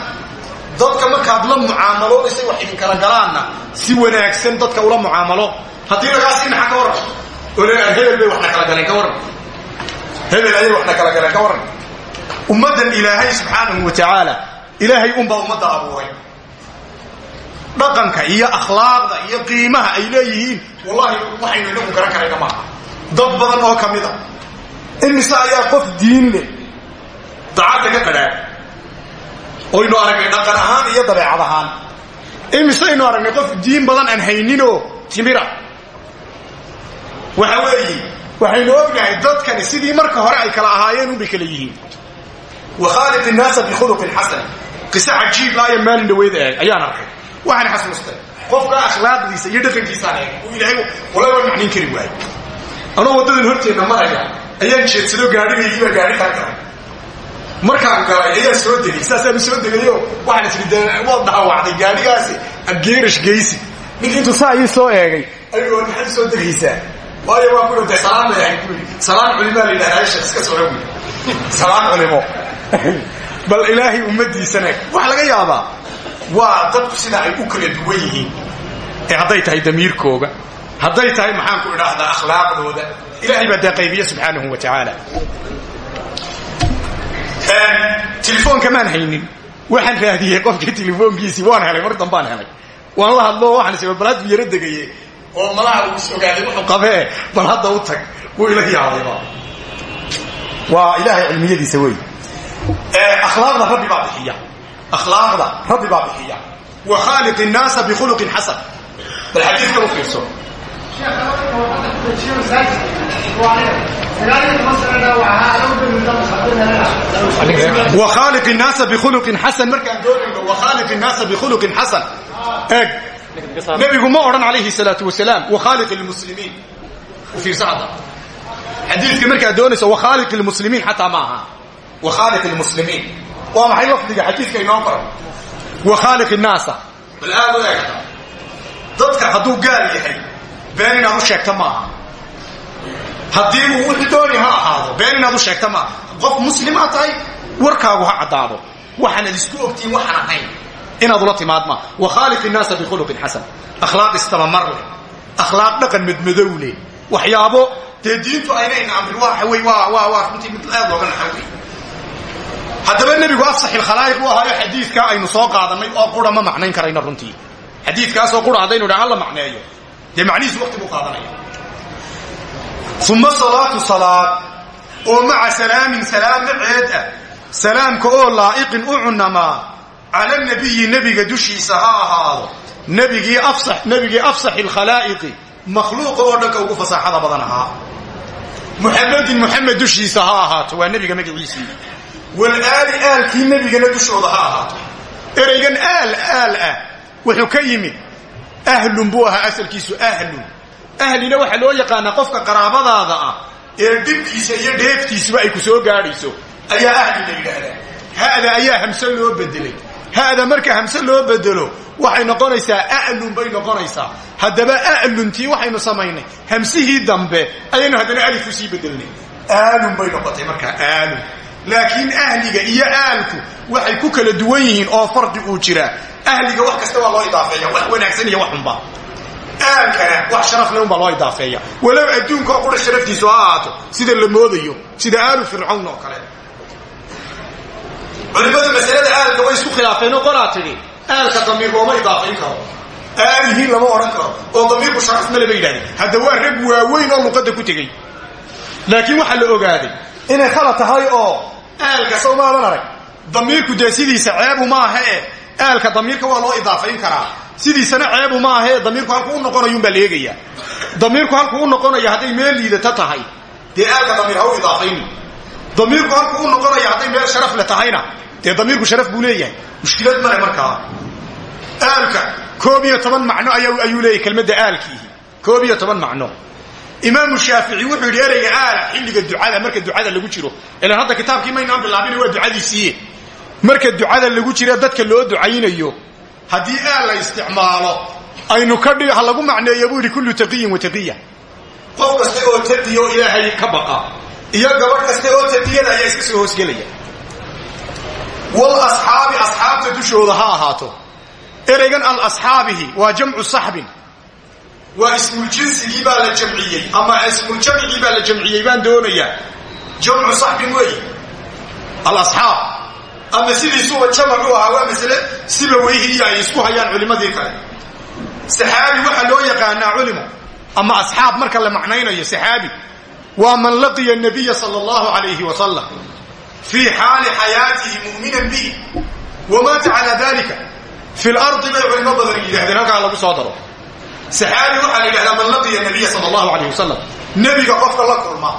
Dadka markaad la mucaamaloonaysa wax idinkala galaanna si wanaagsan dadka ula mucaamalo. Haddii lagaa sii naxa ka warran? Oo leeyahay hebel bay waxna kala galeen ka warran. Hebel ayay waxna kala galeen ka warran. Ummaddan ilaahay subxaanahu wa tacaala ilaahay unbaa ummadda abuuray dhaqanka iyo akhlaaqda iyo qiimaha ay leeyihiin wallahi waxaynu inagu garan karayna maaha dad badan oo ka mid a imise ayaa qof diin leh dacadda ka qadhaad oynu aragnay dhaqan ahaan iyo dabeecad ahaan. Imisaynu aragnay qof diin badan aan hayninoo timira. Waxa weeye waxaynu ognahay dadkani sidii marka hore ay kala ahaayeen unbay kala yihiin. Wa khaaliq innaasa bikhuluqin xasan qiso cajiib laaya maalin dhaweyd eeg ayaan arkay. Waxaan xasuustay. Qofka akhlaaqdiisa iyo dhaqankiisaan eeg uu ilaahay walaba macnayn kari waayo. Anoo waddadan horteenna maraya ayaan jeedsado gaadhigaygii baa gaadhi kaa galay markaan galay ayaan soo degay. Saasaan soo degayo waxaan isri de waad dhaawacday gaadhigaasi ageerash geysi. Ninka intuu saa ii soo eegay. Ayuu war maxaad soo degaysaa? Waayo waa ku dhintay salaan bay ahayd salaan culimaa la yidhahdaa sheekh iska soo dhawi salaan culimo bal ilaahay ummadiisana waxaa laga yaabaa waa dadku sida ay u kala duwan yihiin. Ee hadday tahay damiirkooga hadday tahay maxaanku idhaahdaa akhlaaqdooda. Ilahay baa dee qaybiye subxaanahu wa tacaala telefoonka maan haynin? Waxaan raadiyey qofka telefoonkiisii waan helay mar dambaan helay. Waan la hadlo waxaan is bal haddu yaro degaye oo malaha uu is ogaaday wuxuu qabee bal hadda u tag wuu ila yaabayba waa ilaahay cilmiyadiisa wey akhlaaqda rabbi baa bixiya akhlaaqda rabbi baa bixiya wa khaaliq innaasa bikhuluqin xasan bal xadiidka u fiirso وخالق الناس بخلق حسن markaan doonayno وخالق الناس بخلق حسن eeg nabigu ma oran عليه الصلاة والسلام وخالق المسلمين وفيirsa hadda xadiidka markaad doonayso وخالق المسلمين xataa ma wakhaaliq lmuslimiin waa maxay lafdiga xadiidka inoo qoran wakhaaliq innaasa bal aad u eegta dadka hadduu gaal yahay been inaad u sheegta maaha. haddii uu wuxuu dooni ha ahaado been inaad u sheegta maaha. qof muslimaa ah tahay warkaagu ha caddaado. waxaanad isku ogtiin waxaan ahayn inaad ula timaadmaa wakhaaliq innaasa bikhuluqin xasan. akhlaaq istabamarle akhlaaq dhaqan medmadow leh. waxyaabo dee diintu aynayna amrin waxa wey waa waa waa runtii mid aad looga naxa wey haddaba nebigu afsax ilkhalaa'iq u ahaayo xadiidkaa aynu soo qaadanay oo qura ma macnayn karayno runtii. Xadiidkaasoo qura haddaynu dhaha la macneeyo. Dee macnihiisu waqti buu qaadanaya. Uma salaatu salaad oo maca salaamin salaam maceed ah. Salaamka oo laa'iqin u cunamaa cala nabiyi nebiga dushiisa ha ahaado. Nbigii afsax ilkhalaa'iqi makhluuqa oo dhanka ugu fasaaxada badan ahaa. Muxamedin muxamed dushiisa ha ahaato. Waa nebiga magaciisii walaali aalkii nebigana dushooda ha ahaato. Ereygan aal aal ah wuxuu ka yimid ahlun buu ahaa asalkiisu ahlun. Ahlina waxaa loo yaqaanaa qofka qaraabadaada ah ee dhibkiisa iyo dheeftiisuba ay ku soo gaadhayso ayaa ahli la yidhaahdaa. Hada ayaa hamse loo bedelay hada marka hamse loo bedelo waxay noqonaysaa a'lun bay noqonaysaa. Haddaba a'luntii waxaynu samaynay. Hamsihii dambe ayaynu haddana alif u sii bedelnay aalun bay noqotay markaa aalun laakiin ahliga iyo aalku waxay ku kala duwan yihiin oo farqi uu jiraa. Ahliga wax kasta waa loo idaafeeya wax wanaagsan iyo wax xunba. Aalkana wax sharaf le unbaa loo idaafeeya walow adduunka oo qura sharaftiisu ha ahaato sida la moodayo sida aalu fircawn oo kale. Culimmadu masalada aalka way isku khilaafeen oo qolaa tidhi aalka damiir looma idaafayn karo. Aalihiin lama odhan karo oo damiirku sharaf male ba yidhahdeen hadda waa rag waaweyn oo luqadda ku tegey. Laakiin la ogaaday inay khalad tahay oo aalka sow maadan arag. damiirku dee sidiisa ceebu maaha e aalka damiirka waa loo idaafayn karaa. Sidiisana ceebu maaha ee damiirku halku u noqonayuunbaa la eegayaa damiirku halku u noqonaya hadday meel liidata tahay. Dee aalka damiir ha u idaafayni damiirku halku u noqonaya hadday meel sharaf le tahayna dee damiirku sharaf buu leeyahay. Mushkilad male markaa. Aalka koob iyo toban macno ayuu leeyahy kelmadda aalkiihi. Koob iyo toban macno imaamu shaafici wuxuu yidhi ereyga aala xilliga ducada marka ducada lagu jiro. Ilaan hadda kitaabkii maynaan bilaabina waa ducadiisiiye marka ducada lagu jira dadka loo ducaynayo haddii aal la isticmaalo aynu ka dhig ha lagu macneeyo buu yidhi kullu taqiyin wa taqiya. Qof kasta oo taqiya oo ilaahay ka baqa iyo gabadh kasta oo taqiyada ayaa iska soo hoosgelaya. Wal asxaabi asxaabta dushooda ha ahaato. Ereygan al asxaabihi waa jamcu saxbin waa ismuljinsigii baa la jamciyey ama ismuljamcigii baa la jamciyey baan doonayaa jamcu saxbin weey alasxaab ama sidiisuba jamacu ahaa waa masale siba weyhii ay isku hayaan culimmadii kale saxaabi waxaa loo yaqaanaa culimo ama asxaab marka la macnaynayo saxaabi waa man laqiya nabiya sala allahu alayhi wasalam fii xaali xayaatihi mu'minan bihi. Wamaata calaa dalika fi lardi bay culimo badan yidhahdeen halkaa lagu soo daro saxaabi waxaa la yidhahdaa man laqiya nabiya sala allahu alayh wasalam nebiga qofka la kulma.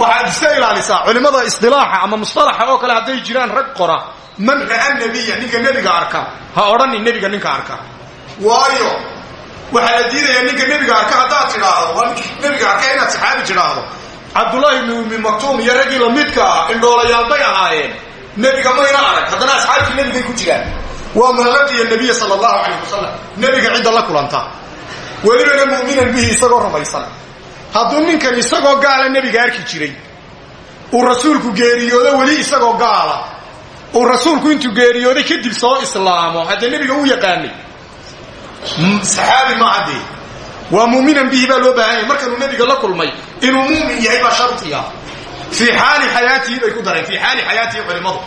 Waxaad iska ilaalisaa culimmada isdilaaxa ama mustalaxa oo kale hadday jiraan rag qora. Man ra'a nabiya ninka nebiga arka. Ha odhanin nebiga ninka arka. Waayo waxaa la diidayaa ninka nebiga arka haddaad tidhaahdo waa ninka nebiga arka inaad saxaabi tidhaahdo. Cabdullaahi ibni ummi maktuum iyo raggii lamidka ah indhoolayaal bay ahaayeen. Nebiga mayna arag haddana asxaabtii nebigay ku jiraan. Waa man laqiya nabiya sala allahu calayh wasalam nebiga cidda la kulanta welibana mu'minan bihi isagoo rumaysan hadduu ninkan isagoo gaala nebiga arki jiray uu rasuulku geeriyoodo weli isagoo gaala uu rasuulku intuu geeriyooday kadib soo islaamo haddee nebiga u yaqaanay. Saxaabi maaha dee waa muuminan bihi baa loo baahan yahay. Markanuu nebiga la kulmay inuu muumin yahay baa shardiga fii xaali xayaatihi bay ku dareen. Fii xaali xayaatihi culimmadu.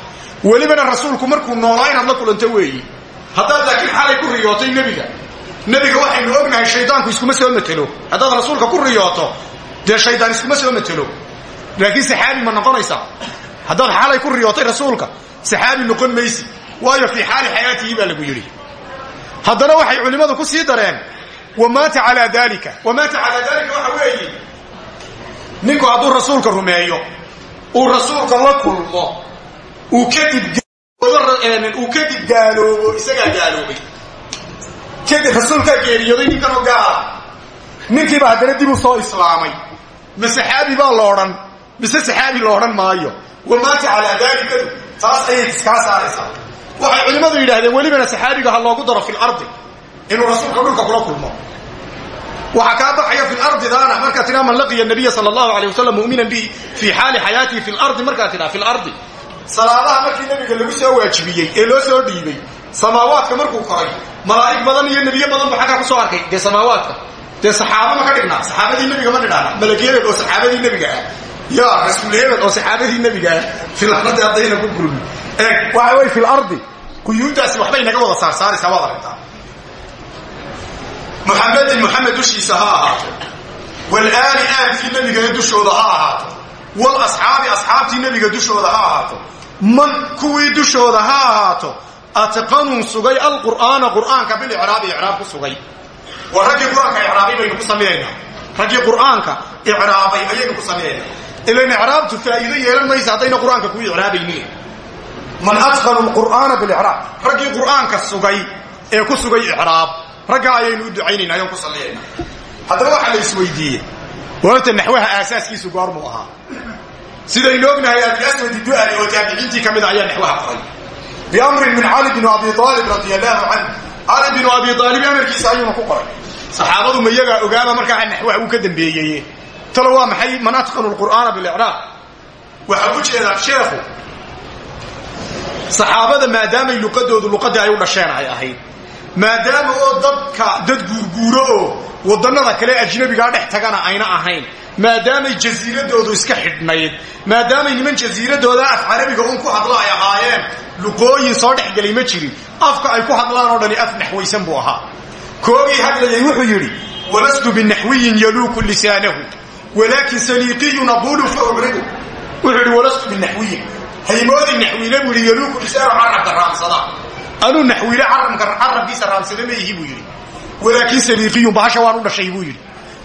Welibana rasuulku markuu noolaa inaad la kulanto weeyi. Haddaad laakiin xalay ku riyootay nebiga nebiga waxaynu ognahay shaydaanku iskuma soo matelo haddaad rasuulka ku riyooto dee shaydaan iskuma soo matelo laakiin saxaabi ma noqonaysaa. Haddaad xalay ku riyootay rasuulka saxaabi noqon maysi. Waayo fii xaali xayaatihi baa lagu yidhi. Haddana waxay culimmadu ku sii dareen wamaata calaa dalika wamaata calaa dalika waxa weeye ninku hadduu rasuulka rumeeyo uu rasuulka la kulmo uu kadib uu kadib gaaloobo isagaa gaaloobay kadib rasuulkaa geeriyooday ninkanoo gaala ninkiiba haddana dib u soo islaamay. Ma saxaabi baa la odhan mise saxaabi la odhan maayo? Wamaata calaa daalikadu taas ayay iskaa saaraysaa. Waxay culimmadu yidhahdeen welibana saxaabiga ha loogu daro fi lardi inuu rasuulka dhulka kula kulmo. Waxaa kaa baxaya fi lardidaana markaa tidhaa man laqiya nabiya sala allahu alay wasalam mu'minan bihi fii xaali xayaatihi fi lardi markaa tidhaa fi lardi salaadaha markii nabiga lagu soo waajibiyey ee loo soo dhiibay samaawaadka markuu koray malaa'ig badan iyo nebiye badan bu xaggaa ku soo arkay. Dee samaawaadka dee saxaaba ma ka dhignaa saxaabadii nebiga ma dhidhaana malak hebel oo saxaabadii nebiga ah. Ya rasuul hebel oo saxaabadii nebiga ah. Filardi haddayna ku gurmi. Eeg waxa wey fi lardi quyuuddaasi waxbay naga wada saarsaaraysaa waad aragtaa. Muxamedin muxamed dushiisa ha ahaato. Walaali aalkii nebigana dushooda ha ahaato. Walasxaabi asxaabtii nebiga dushooda ha ahaato. Man kuwii dushooda ha ahaato atqanun sugay alqur'aana qur'aanka bilicraabi icraab ku sugay. Waa raggii qur'aanka icraabay baynu ku samaynaynaa raggii qur'aanka icraabay ayaynu ku samaynaynaa ilan icraabtu faa'iido yeelan maysa haddayna qur'aanka kuu icraabaynin man atqanu lqur'aana bilicraab raggii qur'aanka sugay ee ku sugay icraab raggaa ayaynu u ducaynayna ayaan ku salliyaynaa haddaba waxaa la isweydiiyey. Horta naxwaha aasaaskiisu goormuu ahaa. Sidaynu ognahay abilaswadi du'ali oo taabiciintii ka mida ayaa naxwaha qoray biamrin min cali bn abi aalib radi allahu canhu cali binu abi aalib amarkiisa ayuuna ku qoray saxaabadu ma iyagaa ogaaba markaa naxwaha uu ka dambeeyeye talo waa maxay man atqanu lqur'aana bilicraab waxaa u jeedaa sheekhu saxaabada maadaamay luqadoodu luqadii ay u dhasheen ay ahayd maadaama oo dadka dad guurguuro oo wadannada kale ajnabigaa dhex tagana ayna ahayn. Maadaamay jasiiradoodu iska xidhnayd. Maadaamay niman jasiiradooda af carabiga un ku hadla ay ahaayeen luqooyin soo dhexgelay ma jirin. Afka ay ku hadlaan oo dhani af naxwaysan buu ahaa. Koogii hadlayay wuxuu yidhi walastu binaxwiyin yaluuku lisaanahu walaakin saliiqiyun aquulu fa ubridu wuxuu yidhi walastu binaxwiyin haymoodii naxwiile buu yidhi yaluuku lisaanahu carabka raamsada anuu naxwiile carabkiisa raamsada ma ihi buu yidhi. Walaakin saliiqiyun bahasha waan u dhashay buu yidhi.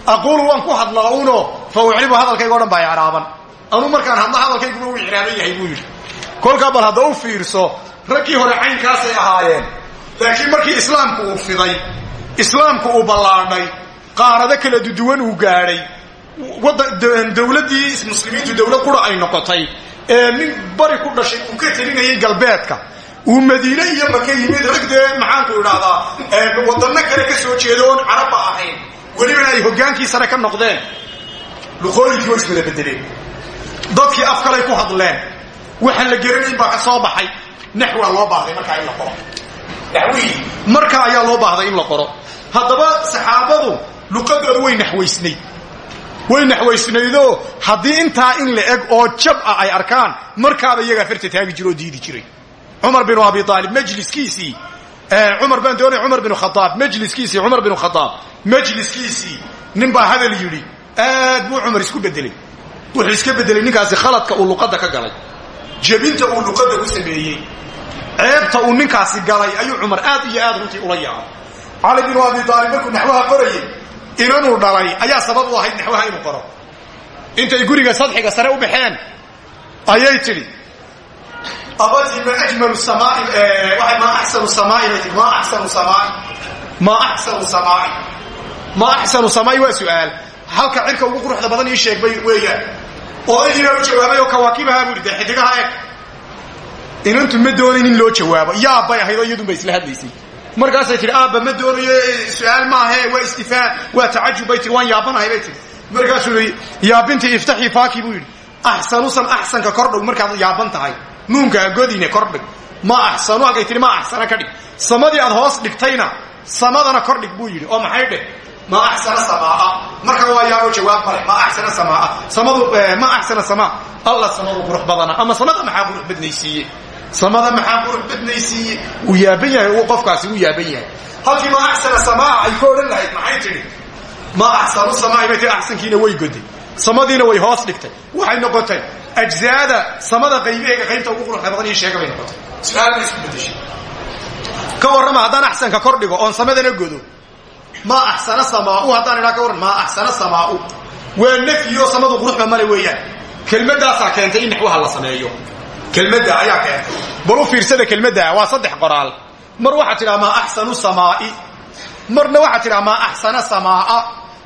Aquulu waan ku hadlaa uno fa ucribu hadalkayga o dhan baa icraaban. Anuu markaan hadla hadalkayguma u icraaban yahay buu yidhi. Kolkaa bal hadda u fiirso raggii hore caynkaasay ahaayeen. Laakiin markii islaamku uu fiday islaamku uu ballaadhay qaarado kala duduwan uu gaadhay. Dowladdii muslimiintu dowlad qura ay noqotay ee nin bari ku dhashay uu ka telinayay galbeedka uu madiine iyo maka yimid rag dee maxaanku idhaahdaa waddanno kale ka soo jeeda oon carabba ahayn. Welibana ay hoggaankii sare ka noqdeen. Luqooyinkii way iswada bedeleen dadkii af kalay ku hadleen. Waxaan la geranayn baa soo baxay. Naxwaa loo baahday markaa in la qoro. Naxwihii markaa ayaa loo baahday in la qoro. Haddaba saxaabadu luqadooda way naxwaysnayd. Way naxwaysnaydoo haddii intaa in la eg oo jab ah ay arkaan markaaba iyagaa farta taagi jira diidi jiray cumar binu abi aalib majliskiisii cumar baan doonay cumar binu khadaab majliskiisii cumar binu khadaab majliskiisii nin baa hadal yidhi aad buu cumar isku bedelay wuxuu iska bedelay ninkaasi khaladka uu luqadda ka galay. Jebinta uu luqadda ku sameeyey ceebta uu ninkaasi galay ayuu cumar aad iyo aad runtii ula yaabay. Cali binu abi aalib markuu naxwaha qorayay inanuu dhalay ayaa sabab u ahayd naxwaha inuu qoro. Intay guriga sadxiga sare u baxeen ayay tidhi abati ma ajmalu samaai waay ma axsanu samaai bay tii ma axsanu samaai ma axsanu samaai ma axsanu samaai waa su'aal. Halka cirka ugu quruxda badan ii sheeg bay weeyaan. Odaygiibaa u jawaabay oo kawaakibahaa buu yidhi xidigaha eeg. Inantu ma doonayn in loo jawaabo. Yaabbay ahayd oo iyadun bay isla hadlaysay. Markaasay tihi aabba ma doonayo su'aal maahe waa istifaam waa tacajub bay tii waan yaabanahay bay tii markaasuu yii yaabintii iftaxii faaki nuunka agodine kordhig ma axsanu halkay tihi ma axsana ka dhig. Samadii aad hoos dhigtayna samadana kordhig buu yidhi. Oo maxay dheh ma axsana samaa marka waa yaabo jawaab male ma axsana samaa samadu ma axsana samaa alla samadu qurux badana. Ama samada maxaa qurux badnaysiiye samada maxaa qurux badnaysiiye uu yaaban yahay uu qofkaasi uu yaaban yahay. Halkii ma axsana samaa ay ka lahayd maxay tidhi ma axsanu samaa bay tii axsankiina way goday samadiina way hoos dhigtay. Waxay noqotay ajzaada samada qaybaheega qaybta ugu quruxda badan ii sheega bay noqotay su'aal bay isku bedeshay ka warrama haddaan axsanka kor dhigo oon samadana godo ma axsana samaau haddaan idhaa ka warran maa axsana samaau waa nafyioo samadu quruxba male weeyaan kelmaddaasaa keentay in naxwaha la sameeyo kelmadda ayaa keentay bal fiirsada kelmadda waa saddex qoraal mar waxaa tidhaha maa axsanu samaai marna waxaa tidhaha maa axsana samaa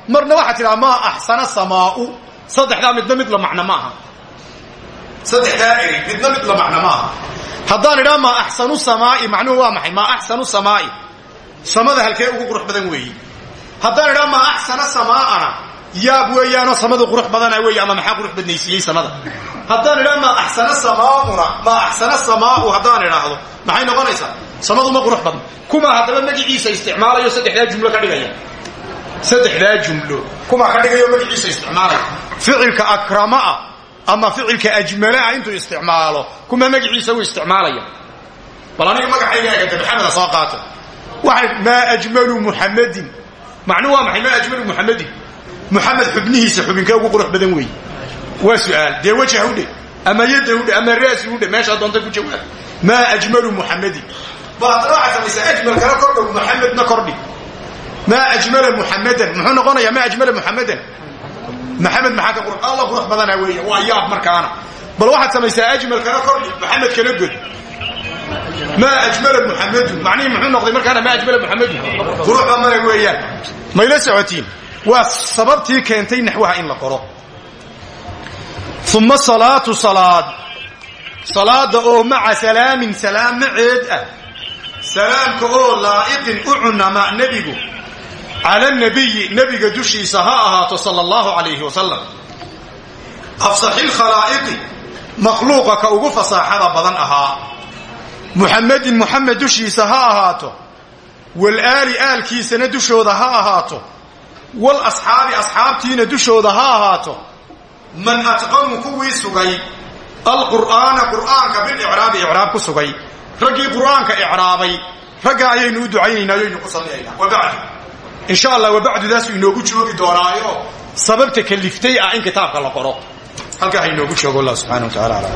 marna waxaa tidhaha maa axsana samaau saddexdaa midna mid la macno maaha saddexdaa eri midna mid la macno maaha. Haddaan idhaa maa axsanu samaai macnuhu waa maxay? Maa axsanu samaai samada halkee ugu qurux badan weeyi. Haddaan idhaa maa axsana samaa'ana yaab weeyaanoo samadu qurux badana weeye ama maxaa qurux badnaysiiyey samada? Haddaan idhaa maa axsana samaauna maa axsana samaau haddaan idhaahdo maxay noqonaysaa? Samadu ma qurux badna. Kuma haddaba magiciisa isticmaalayo saddexdaa jumlo ka dhigaya. Saddexdaa jumlo. Kuma ka dhigayo magaciisa isticmaalaya. Ficilka akramaa ama ficilka ajmalaa intuu isticmaalo kuma magaciisa uu isticmaalaya. Bal aniga magacayga eegata maxameda soo qaato. Waxay maa ajmalu muxamadin macnuu waa maxay maa ajmalu muxamadin muxamed xubnihiisa xubinkee ugu qurux badan weeye waa su'aal. Dee wajha udhe ama yadda udhe ama raasi udhe meeshaa doonta ku jawaab. Maa ajmalu muxamadin bal haddana waxaad samaysaa ajmalkana kordhow muxamedna kordhi maa ajmala muxamadan muxuu noqonayaa maa ajmala muxamadan maxamed maxaa ka qurux alla qurux badana weeye waa yaab markaana bal waxaad samaysaa ajmalkana kordhi maxamed kana god maa ajmala muxamadun macnihii muxuu noqday markaana maa ajmala muxamadun quruxba male weeyaan mayla socotiin. Waa sababtii keentay naxwaha in la qoro. Uma salaatu salaad. Salaada oo maca salaamin salaam maceed ah. Salaamka oo laa'iqin u cunama nebigu cala nabiyi nebiga dushiisa ha ahaato sala allahu calayhi wasalam afsaxi lkhalaa'iqi makhluuqa ka ugu fasaaxada badan ahaa. Muxamedin muxamed dushiisa ha ahaato. Walaali aalkiisana dushooda ha ahaato. Wal asxaabi asxaabtiina dushooda ha ahaato. Man atqanu kuwii sugay alqur'aana qur'aanka bilicraabi icraab ku sugay. Raggii qur'aanka icraabay raggaa ayaynu u ducaynaynaa yoynu ku salliyaynaa wabacdu insha allah wabacdudaasuu inoogu joogi doonaayo. Sababta kaliftay ah in kitaabka la qoro. Halkaa ha inoogu joogo allah subxana wa tacala ala